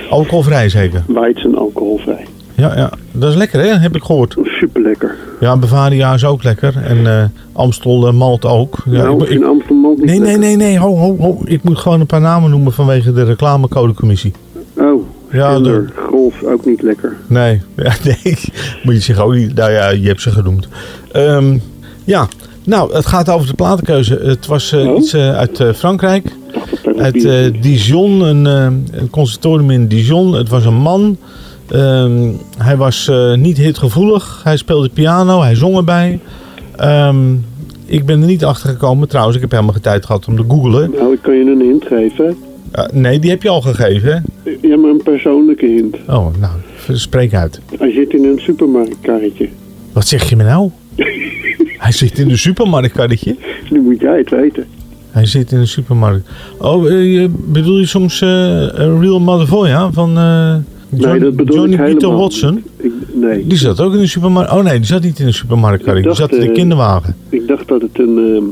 Alcoholvrij zeker? Weizen alcoholvrij. Ja, ja, dat is lekker hè, heb ik gehoord. Super lekker. Ja, Bavaria is ook lekker. En eh, Amstel eh, Malt ook. Ja, nou, ik- Amsterdam Malt niet nee, nee, lekker. nee, nee, ho, ho, ho. Ik moet gewoon een paar namen noemen vanwege de reclamecodecommissie. Oh, Ja, Gender, golf ook niet lekker. Nee, ja, nee. Moet je zeggen ook niet. Nou ja, je hebt ze genoemd. Ehm, ja, nou, het gaat over de platenkeuze. Het was eh, iets eh, uit eh, Frankrijk. Uit Dijon, een, een conservatorium in Dijon. Het was een man. Ehm, hij was niet hitgevoelig. Hij speelde piano, hij zong erbij. Ehm, ik ben er niet achter gekomen. Trouwens, ik heb helemaal geen tijd gehad om te googlen. Nou, ik kan je een hint geven. Nee, die heb je al gegeven? Ja, maar een persoonlijke hint. Oh, nou, spreek uit. Hij zit in een supermarktkarretje. Wat zeg je me nou? Hij zit in de supermarktkarretje. Nu moet jij het weten. Hij zit in de supermarkt. Oh, eh, bedoel je soms eh A Real ja? Van John- nee, dat bedoel Johnny ik Peter Watson? Ik, nee. Die zat ook in de supermarkt. Oh nee, die zat niet in de supermarktkarretje. Die zat in de kinderwagen. Ik dacht dat het een... ehm,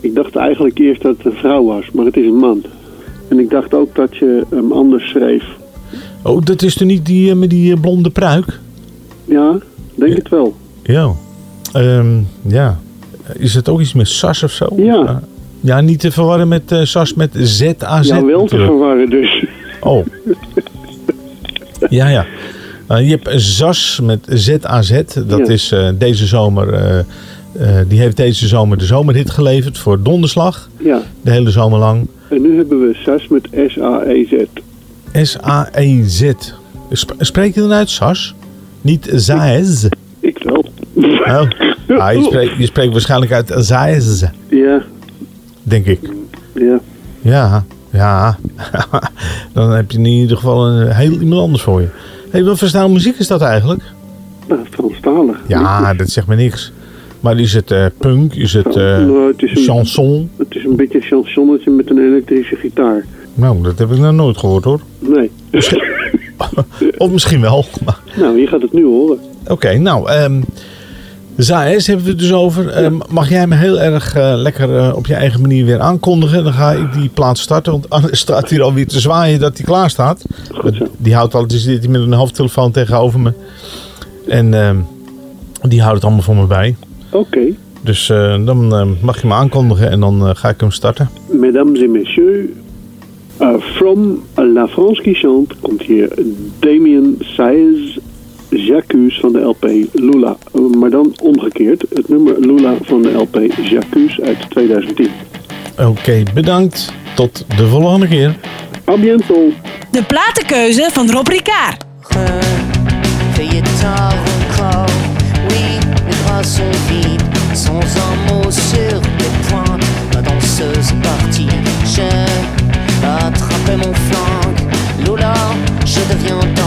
ik dacht eigenlijk eerst dat het een vrouw was, maar het is een man. En ik dacht ook dat je hem anders schreef. Oh, dat is toch niet die met die blonde pruik? Ja, denk het wel. Ja. Ehm, ja. Is het ook iets met Sas of zo? Ja. Ja, niet te verwarren met eh, Sas met Z-A-Z. Ja, wel te verwarren dus. Oh. Ja, ja. Eh, je hebt ZAS met Z-A-Z. Dat Ja. is eh, deze zomer... die heeft deze zomer de zomerhit geleverd voor Donderslag. Ja. De hele zomer lang. En nu hebben we SAS met S-A-E-Z. S-A-E-Z. Sp- spreek je dan uit, Sas? Niet Zaez? Ik wel. Oh. Ah, je, spreekt, je spreekt waarschijnlijk uit Zaez, Ja, denk ik. ja. Ja, ja. dan heb je in ieder geval een heel iemand anders voor je. Hey, wat voor stijl muziek is dat eigenlijk? Nou, Franstalig. Ja, dat zegt me niks. Maar is het eh, punk? Is het, eh, Nou, het is een- chanson? Het is een beetje een chansonnetje met een elektrische gitaar. Nou, dat heb ik nog nooit gehoord hoor. Nee. Of misschien wel. maar- Nou, je gaat het nu horen. Oké, nou, ehm Zaes hebben we het dus over. Ehm, mag jij me heel erg eh, lekker eh, op je eigen manier weer aankondigen? Dan ga ik die plaats starten. Want Anne staat hier alweer te zwaaien dat hij klaar staat. Die houdt altijd die zit met een hoofdtelefoon tegenover me. En ehm, die houdt het allemaal voor me bij. Oké. Dus eh, dan mag je me aankondigen en dan ga ik hem starten. Mesdames et messieurs, from La France qui chante komt hier Damien Saez Jacques van de LP Lula. Maar dan omgekeerd, het nummer Lula van de LP Jacques uit 2010. Oké, bedankt. Tot de volgende keer. A bientôt. De platenkeuze van Rob Ricard. Oui, les bras sont vides, sans un mot sur les points. La danseuse partie, j'ai attrapé mon flanc. Lola, je deviens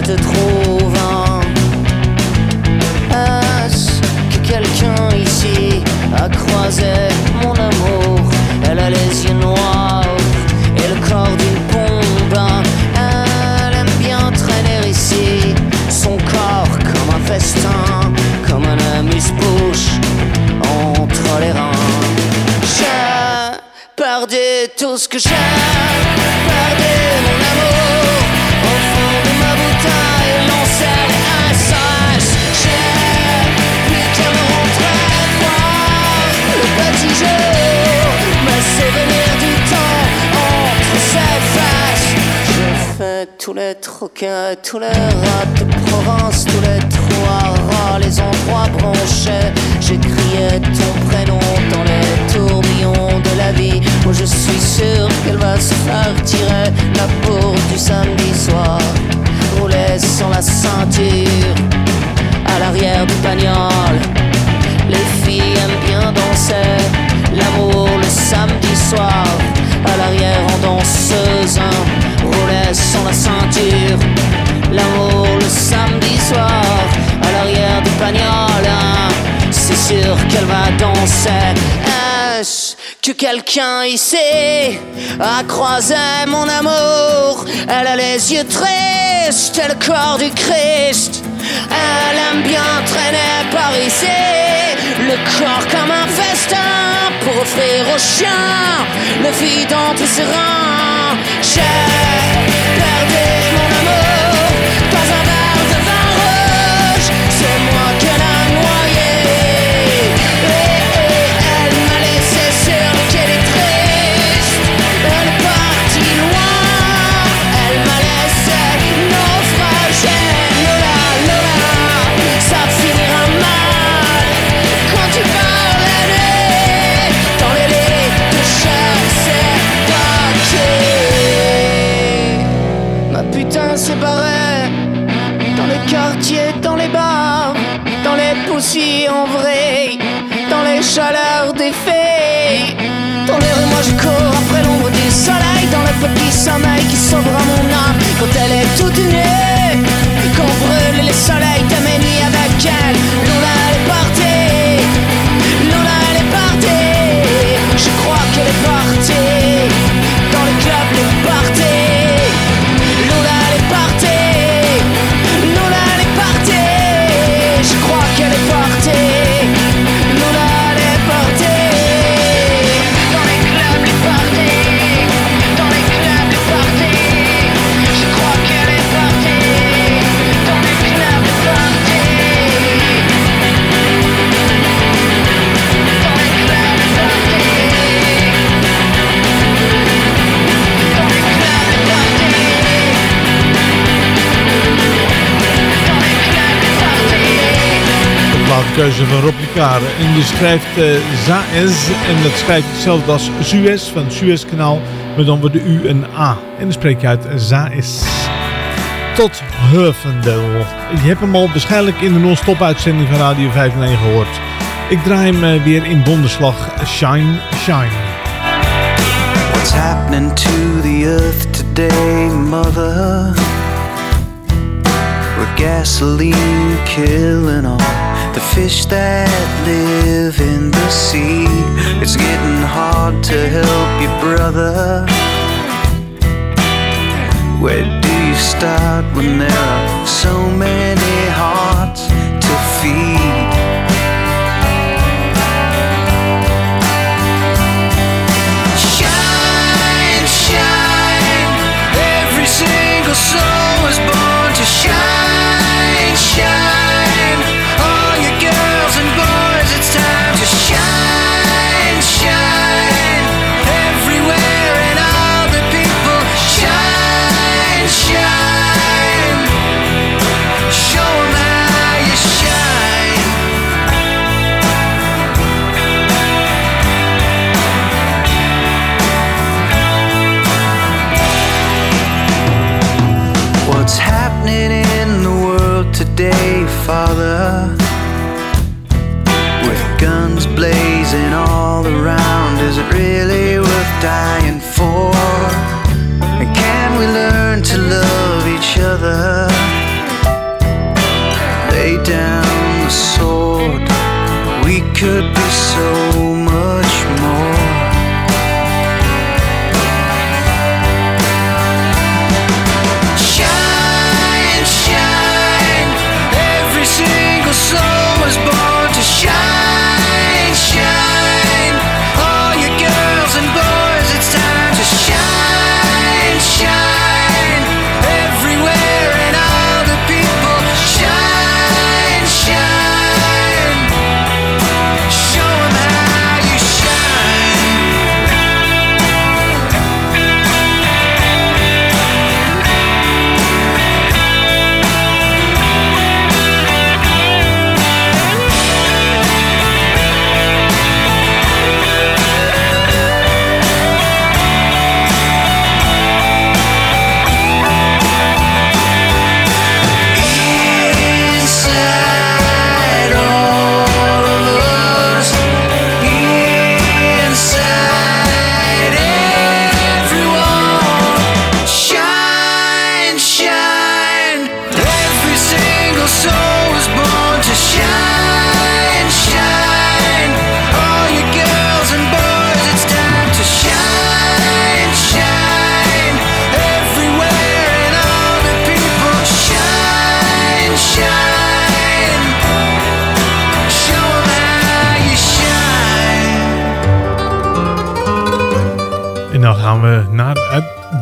je te trouve un. Est-ce que quelqu'un ici a croisé mon amour? Elle a les yeux noirs et le corps d'une bombe. Elle aime bien traîner ici, son corps comme un festin, comme un amuse-bouche entre les reins. J'ai perdu tout ce que j'aime, les tous les rats de province, tous les trous à rats, les endroits branchés. J'ai crié ton prénom dans les tourbillons de la vie, où je suis sûr qu'elle va se faire tirer la bourre du samedi soir. roulait sans la ceinture. À l'arrière du bagnole, les filles aiment bien danser. L'amour le samedi soir, à l'arrière en danseuse, sans la ceinture. L'amour le samedi soir, à l'arrière du bagnole, hein, c'est sûr qu'elle va danser. Est-ce que quelqu'un ici a croisé mon amour? Elle a les yeux tristes le corps du Christ. Elle aime bien traîner par ici, le corps comme un festin pour offrir aux chiens le vide entre ses reins. J'ai perdu mon amour dans les chaleurs des fées. Dans les rues, moi je cours après l'ombre du soleil, dans le petit sommeil qui sauvera mon âme quand elle est toute nue. Qu'on brûle de mes nuits avec elle Plaatkeuze van Rob. En je schrijft eh Zaez en dat schrijft hetzelfde als Suez van het Suezkanaal. Maar dan de U een A. En dan spreek je uit Zaez. Tot Heuvendel. Je hebt hem al waarschijnlijk in de non-stop uitzending van Radio 59 gehoord. Ik draai hem eh, weer in donderslag Shine, Shine. What's happening to the earth today, mother? With gasoline killing all the fish that live in the sea. It's getting hard to help your brother. Where do you start when there are so many hearts to feed? Shine, shine. Every single soul was born to shine, shine.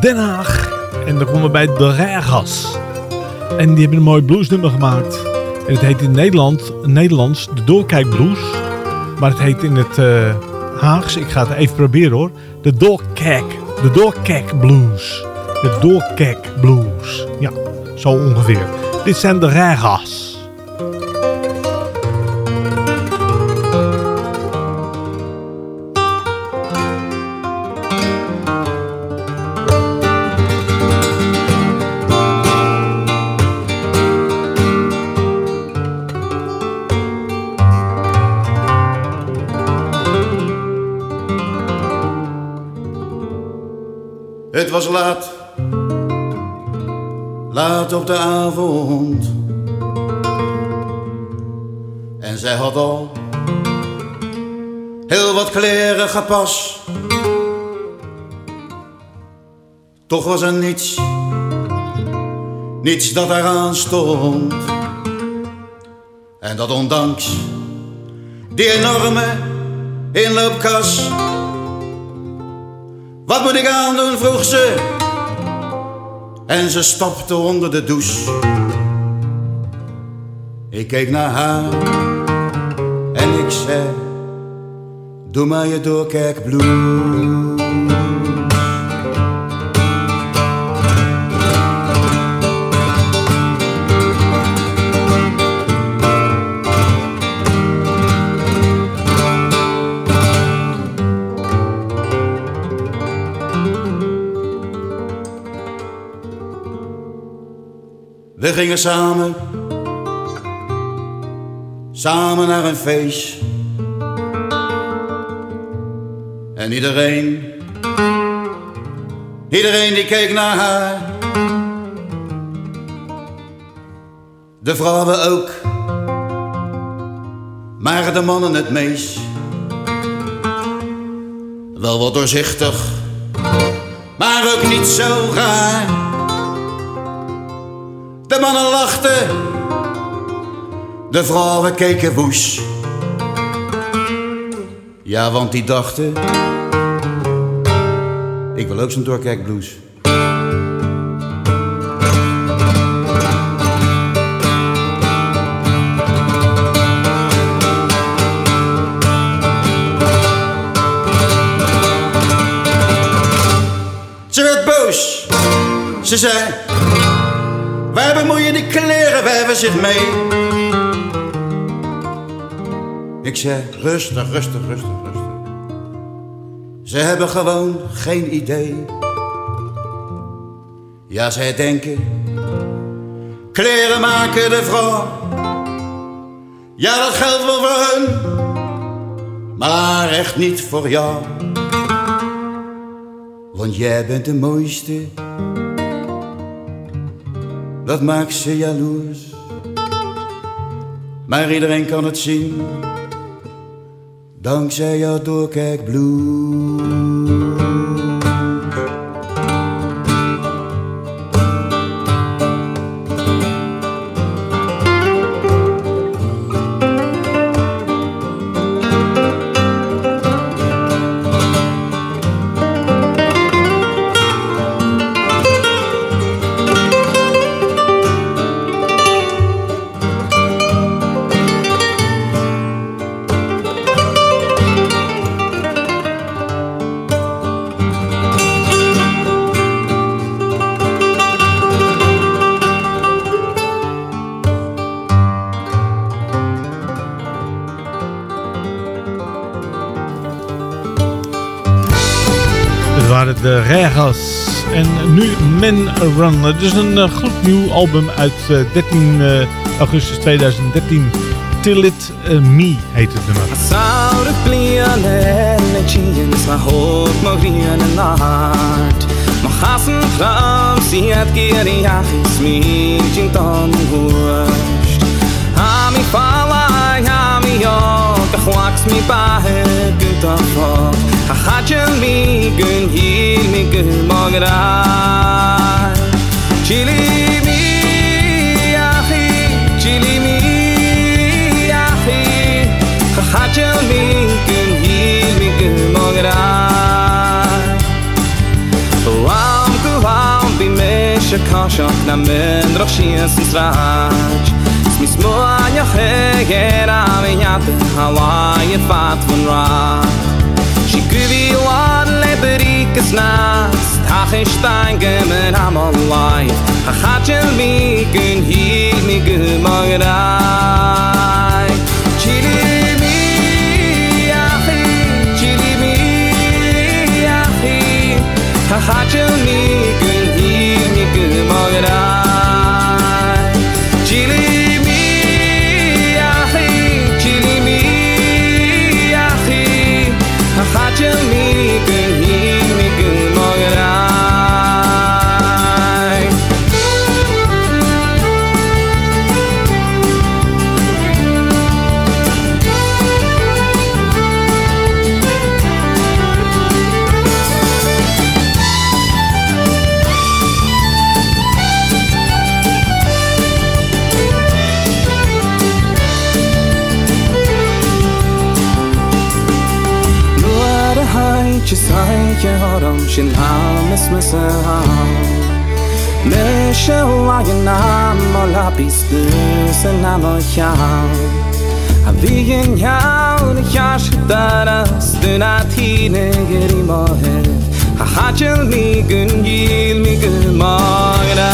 Den Haag. En dan komen we bij de Regas. En die hebben een mooi bluesnummer gemaakt. En het heet in Nederland, Nederlands de Doorkijk Blues. Maar het heet in het eh, Haags, ik ga het even proberen hoor. De Doorkijk. De Doorkijk Blues. De Doorkijk Blues. Ja, zo ongeveer. Dit zijn de Regas. Het was laat, laat op de avond. En zij had al heel wat kleren gepast. Toch was er niets, niets dat eraan stond. En dat ondanks die enorme inloopkas. Wat moet ik aan doen, vroeg ze. En ze stapte onder de douche. Ik keek naar haar en ik zei: Doe maar je doorkijk bloed. We gingen samen, samen naar een feest. En iedereen, iedereen die keek naar haar. De vrouwen ook, maar de mannen het meest. Wel wat doorzichtig, maar ook niet zo raar. De mannen lachten, de vrouwen keken woes. Ja, want die dachten, ik wil ook zo'n doorkijkblues. Ze werd boos. Ze zei, Waar bemoei je die klerenwijven zich mee? Ik zei, rustig, rustig, rustig, rustig. Ze hebben gewoon geen idee. Ja, zij denken, kleren maken de vrouw. Ja, dat geldt wel voor hun, maar echt niet voor jou. Want jij bent de mooiste dat maakt ze jaloers. Maar iedereen kan het zien, dankzij jouw doorkijkbloed. Regas. En nu Men Run. Het is een uh, gloednieuw album uit uh, 13 uh, augustus 2013. Till It Me heet het nummer. Geri Und ich wachs mir bei Gott auf Ach, hat ja mich gön hier, mich gön morgen rein Chili mi, achi, chili mi, achi Ach, hat ja mich gön hier, mich gön morgen rein Wow, du wow, wie mich, ich kann schon nach mir, doch yo khager am yat halay fat von ra shi givi lad leberi kasna ach ich stange men am allah ha khatel mi gun hi mi gemagrai chili mi achi chili mi achi ha khatel mi gun hi mi gemagrai gaat je چیزهایی که آرامشین هم اسم مثل هم میشه و اگه نم مالا بیست دوست نمایم Avigin yağını yaşıklar astına tine geri mahe Ha haçıl mi gün gil mi gün mağra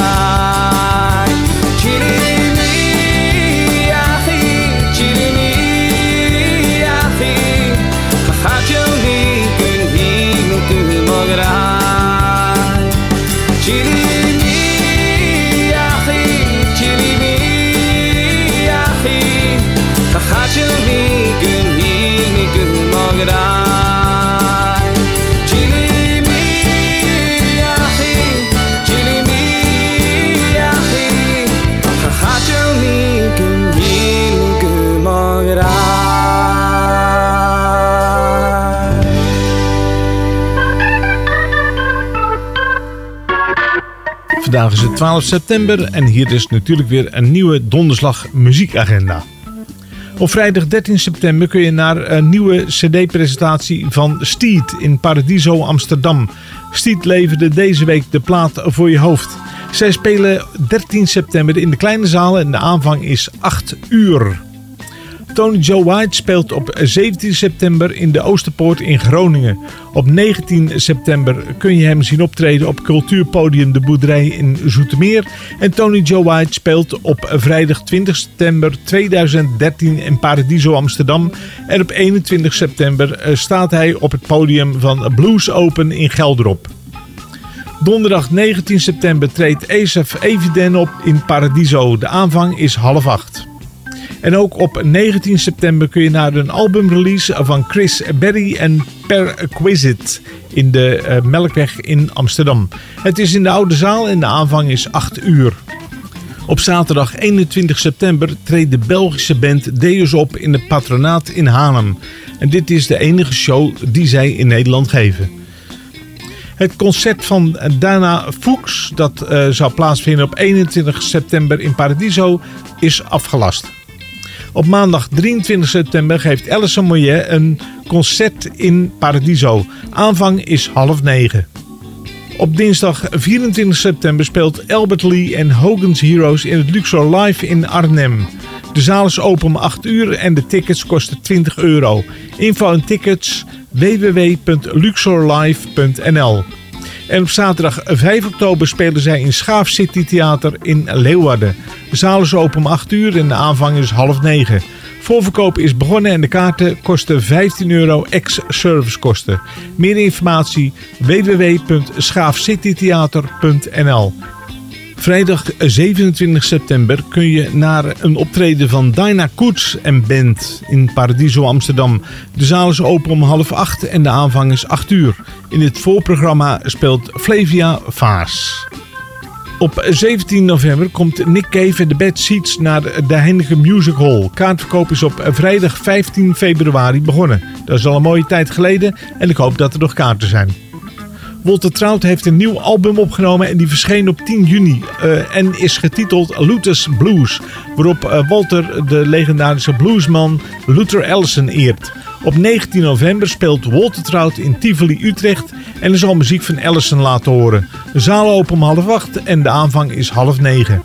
Vandaag is het 12 september en hier is natuurlijk weer een nieuwe donderslag muziekagenda. Op vrijdag 13 september kun je naar een nieuwe cd-presentatie van Steed in Paradiso Amsterdam. Steed leverde deze week de plaat voor je hoofd. Zij spelen 13 september in de kleine zaal en de aanvang is 8 uur. Tony Joe White speelt op 17 september in de Oosterpoort in Groningen. Op 19 september kun je hem zien optreden op cultuurpodium De Boerderij in Zoetermeer. En Tony Joe White speelt op vrijdag 20 september 2013 in Paradiso Amsterdam. En op 21 september eh, staat hij op het podium van Blues Open in Gelderop. Donderdag 19 september treedt Asaf Eviden op in Paradiso. De aanvang is half acht. En ook op 19 september kun je naar een albumrelease van Chris Berry en Perquisite in de eh, Melkweg in Amsterdam. Het is in de Oude Zaal en de aanvang is 8 uur. Op zaterdag 21 september treedt de Belgische band Deus op in het patronaat in Haarlem. En dit is de enige show die zij in Nederland geven. Het concert van Dana Fuchs, dat eh, zou plaatsvinden op 21 september in Paradiso, is afgelast. Op maandag 23 september geeft Alison Moyet een concert in Paradiso. Aanvang is half negen. Op dinsdag 24 september speelt Albert Lee en Hogan's Heroes in het Luxor Live in Arnhem. De zaal is open om 8 uur en de tickets kosten 20 euro. Info en tickets www.luxorlive.nl En op zaterdag 5 oktober spelen zij in Schaaf City Theater in Leeuwarden. De zaal is open om 8 uur en de aanvang is half 9. Voorverkoop is begonnen en de kaarten kosten 15 euro ex-servicekosten. Meer informatie www.schaafcitytheater.nl Vrijdag 27 september kun je naar een optreden van Dinah Koets en Band in Paradiso Amsterdam. De zaal is open om half acht en de aanvang is 8 uur. In het voorprogramma speelt Flavia Vaas. Op 17 november komt Nick Cave en de Bad Seeds naar de Heineken Music Hall. Kaartverkoop is op vrijdag 15 februari begonnen. Dat is al een mooie tijd geleden en ik hoop dat er nog kaarten zijn. Walter Trout heeft een nieuw album opgenomen en die verscheen op 10 juni eh, en is getiteld Luther's Blues, waarop eh, Walter de legendarische bluesman Luther Allison eert. Op 19 november speelt Walter Trout in Tivoli Utrecht en er zal muziek van Allison laten horen. De zaal open om half acht en de aanvang is half negen.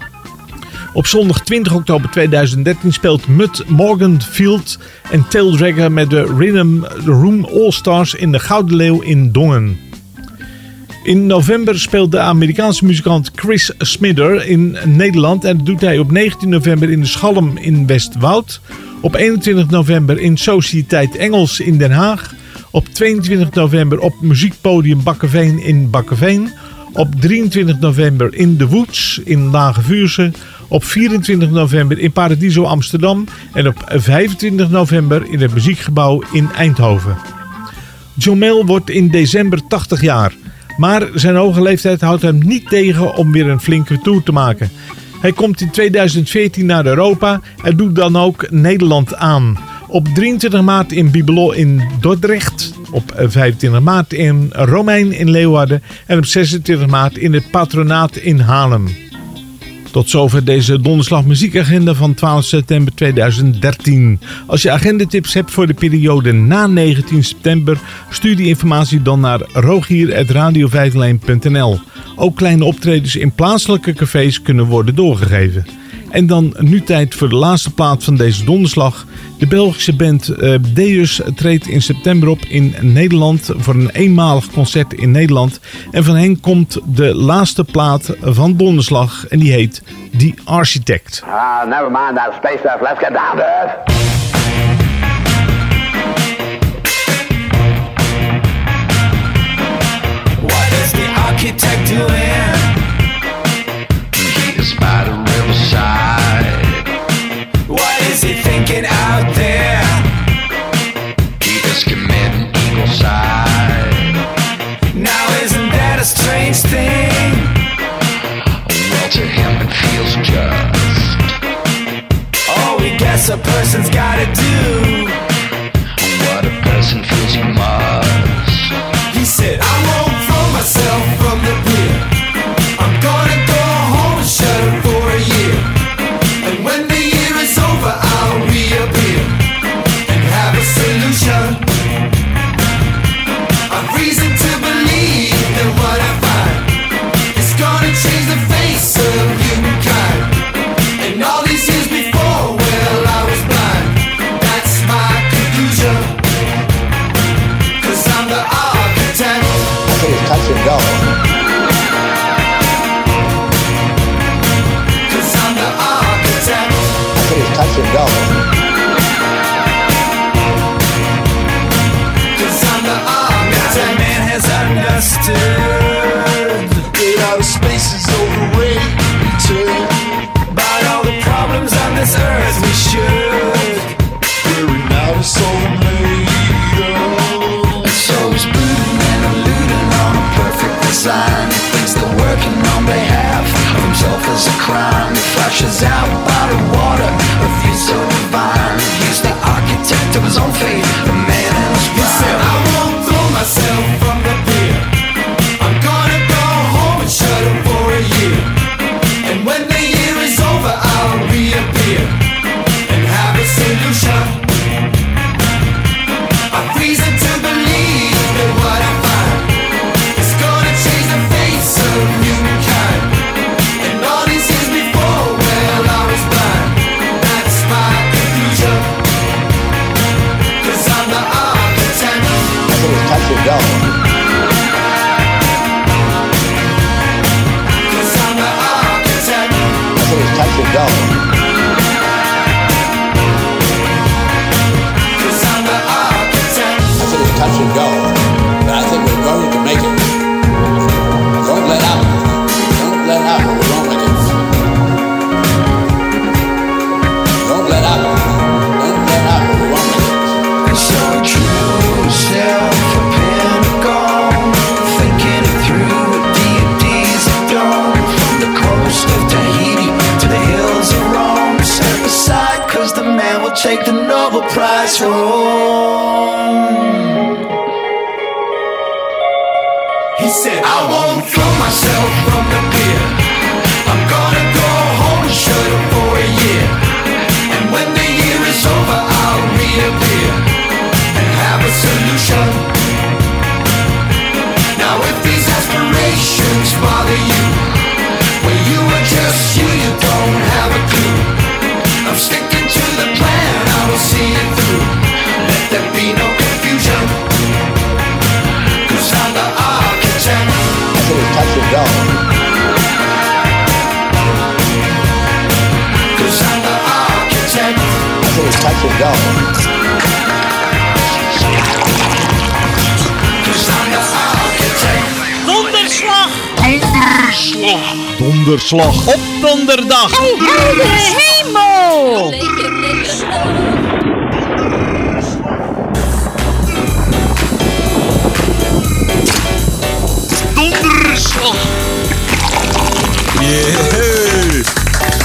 Op zondag 20 oktober 2013 speelt Mud Morganfield en Taildragger met de Rhythm Room All Stars in de Gouden Leeuw in Dongen. In november speelt de Amerikaanse muzikant Chris Smither in Nederland en dat doet hij op 19 november in de Schalm in Westwoud. Op 21 november in Sociëteit Engels in Den Haag. Op 22 november op muziekpodium Bakkeveen in Bakkeveen. Op 23 november in De Woods in Lage Vuurse. Op 24 november in Paradiso Amsterdam. En op 25 november in het muziekgebouw in Eindhoven. Jomel wordt in december 80 jaar. Maar zijn hoge leeftijd houdt hem niet tegen om weer een flinke tour te maken. Hij komt in 2014 naar Europa en doet dan ook Nederland aan. Op 23 maart in Bibelot in Dordrecht. Op 25 maart in Romein in Leeuwarden. En op 26 maart in het Patronaat in Haarlem. Tot zover deze donderslag muziekagenda van 12 september 2013. Als je agendatips hebt voor de periode na 19 september, stuur die informatie dan naar rogier.radio501.nl. Ook kleine optredens in plaatselijke cafés kunnen worden doorgegeven. En dan nu tijd voor de laatste plaat van deze donderslag. De Belgische band uh, Deus treedt in september op in Nederland voor een eenmalig concert in Nederland. En van hen komt de laatste plaat van donderslag en die heet The Architect. Ah, never mind that space stuff. Let's get down to it. What is the architect doing? The riverside. What is he thinking out Heldere hemel! Donderslag! Yeah!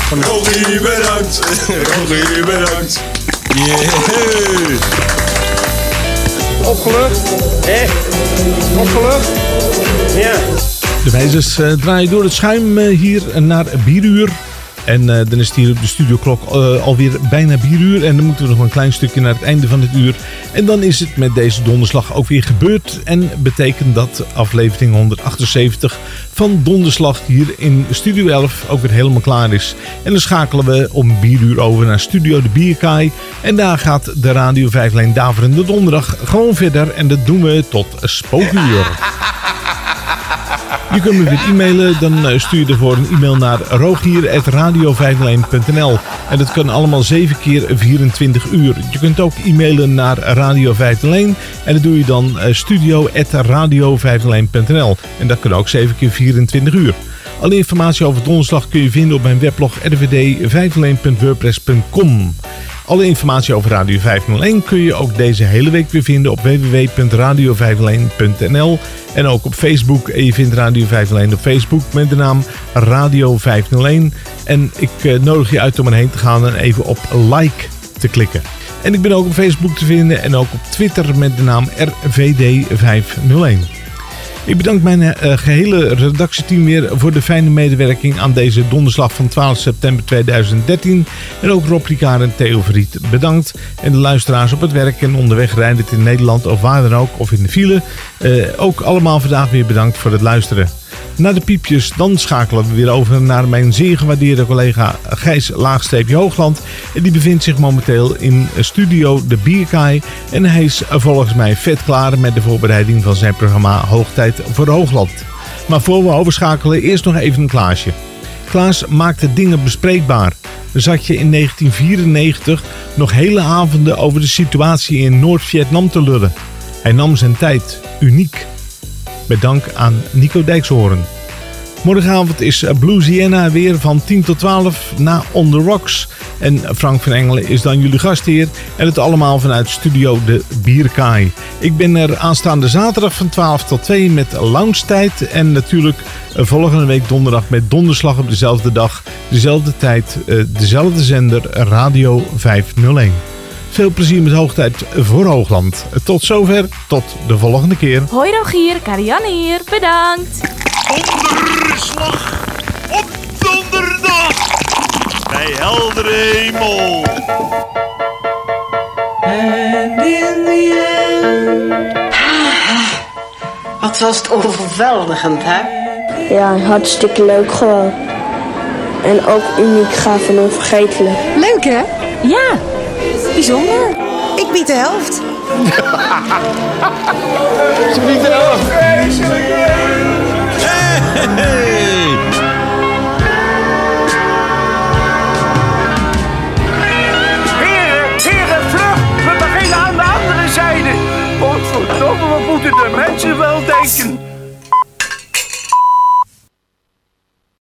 Rogie bedankt! Rogie bedankt! Yeah! Opgelucht? Echt? Opgelucht? Ja. De wijzers eh, draaien door het schuim eh, hier naar bieruur. En eh, dan is het hier op de studioklok eh, alweer bijna bieruur. En dan moeten we nog een klein stukje naar het einde van het uur. En dan is het met deze donderslag ook weer gebeurd. En betekent dat aflevering 178 van Donderslag hier in Studio 11 ook weer helemaal klaar is. En dan schakelen we om bieruur over naar Studio de Bierkaai. En daar gaat de Radio 5 lijn Daverende Donderdag gewoon verder. En dat doen we tot spookuur. Je kunt me weer e-mailen, dan eh, stuur je ervoor een e-mail naar rogier.radio501.nl En dat kan allemaal 7 keer 24 uur. Je kunt ook e-mailen naar Radio 501 en dat doe je dan eh, studio.radio501.nl En dat kan ook 7 keer 24 uur. Alle informatie over donderslag kun je vinden op mijn weblog rvd501.wordpress.com. Alle informatie over Radio 501 kun je ook deze hele week weer vinden op www.radio501.nl en ook op Facebook. En je vindt Radio 501 op Facebook met de naam Radio 501. En ik eh, nodig je uit om erheen te gaan en even op like te klikken. En ik ben ook op Facebook te vinden en ook op Twitter met de naam RVD501. Ik bedank mijn eh, gehele redactieteam weer voor de fijne medewerking aan deze donderslag van 12 september 2013. En ook Rob Ricard en Theo Verriet bedankt. En de luisteraars op het werk en onderweg rijdend in Nederland of waar dan ook of in de file. Eh, ook allemaal vandaag weer bedankt voor het luisteren. Na de piepjes, dan schakelen we weer over naar mijn zeer gewaardeerde collega Gijs Laagstreepje Hoogland. Die bevindt zich momenteel in studio De Bierkaai. En hij is volgens mij vet klaar met de voorbereiding van zijn programma Hoogtijd voor Hoogland. Maar voor we overschakelen, eerst nog even een Klaasje. Klaas maakte dingen bespreekbaar. Zat je in 1994 nog hele avonden over de situatie in Noord-Vietnam te lullen. Hij nam zijn tijd, uniek. Met dank aan Nico Dijkshoorn. Morgenavond is Bluesiana weer van 10 tot 12 na On The Rocks. En Frank van Engelen is dan jullie gastheer. En het allemaal vanuit studio De Bierkaai. Ik ben er aanstaande zaterdag van 12 tot 2 met lounge tijd. En natuurlijk volgende week donderdag met donderslag op dezelfde dag. Dezelfde tijd, eh, dezelfde zender Radio 501. Veel plezier met Hoogtijd voor Hoogland. Tot zover, tot de volgende keer. Hoi Rogier, Karianne hier. Bedankt. Donderslag op donderdag bij heldere hemel. And in the end. Wat was het overweldigend, hè? Ja, hartstikke leuk gewoon. En ook uniek, gaaf en onvergetelijk. Leuk hè? Ja, bijzonder. Ik bied de helft. Ze biedt de helft. Heren, heren, vlug! We beginnen aan de andere zijde. Godverdomme, wat moeten de mensen wel denken?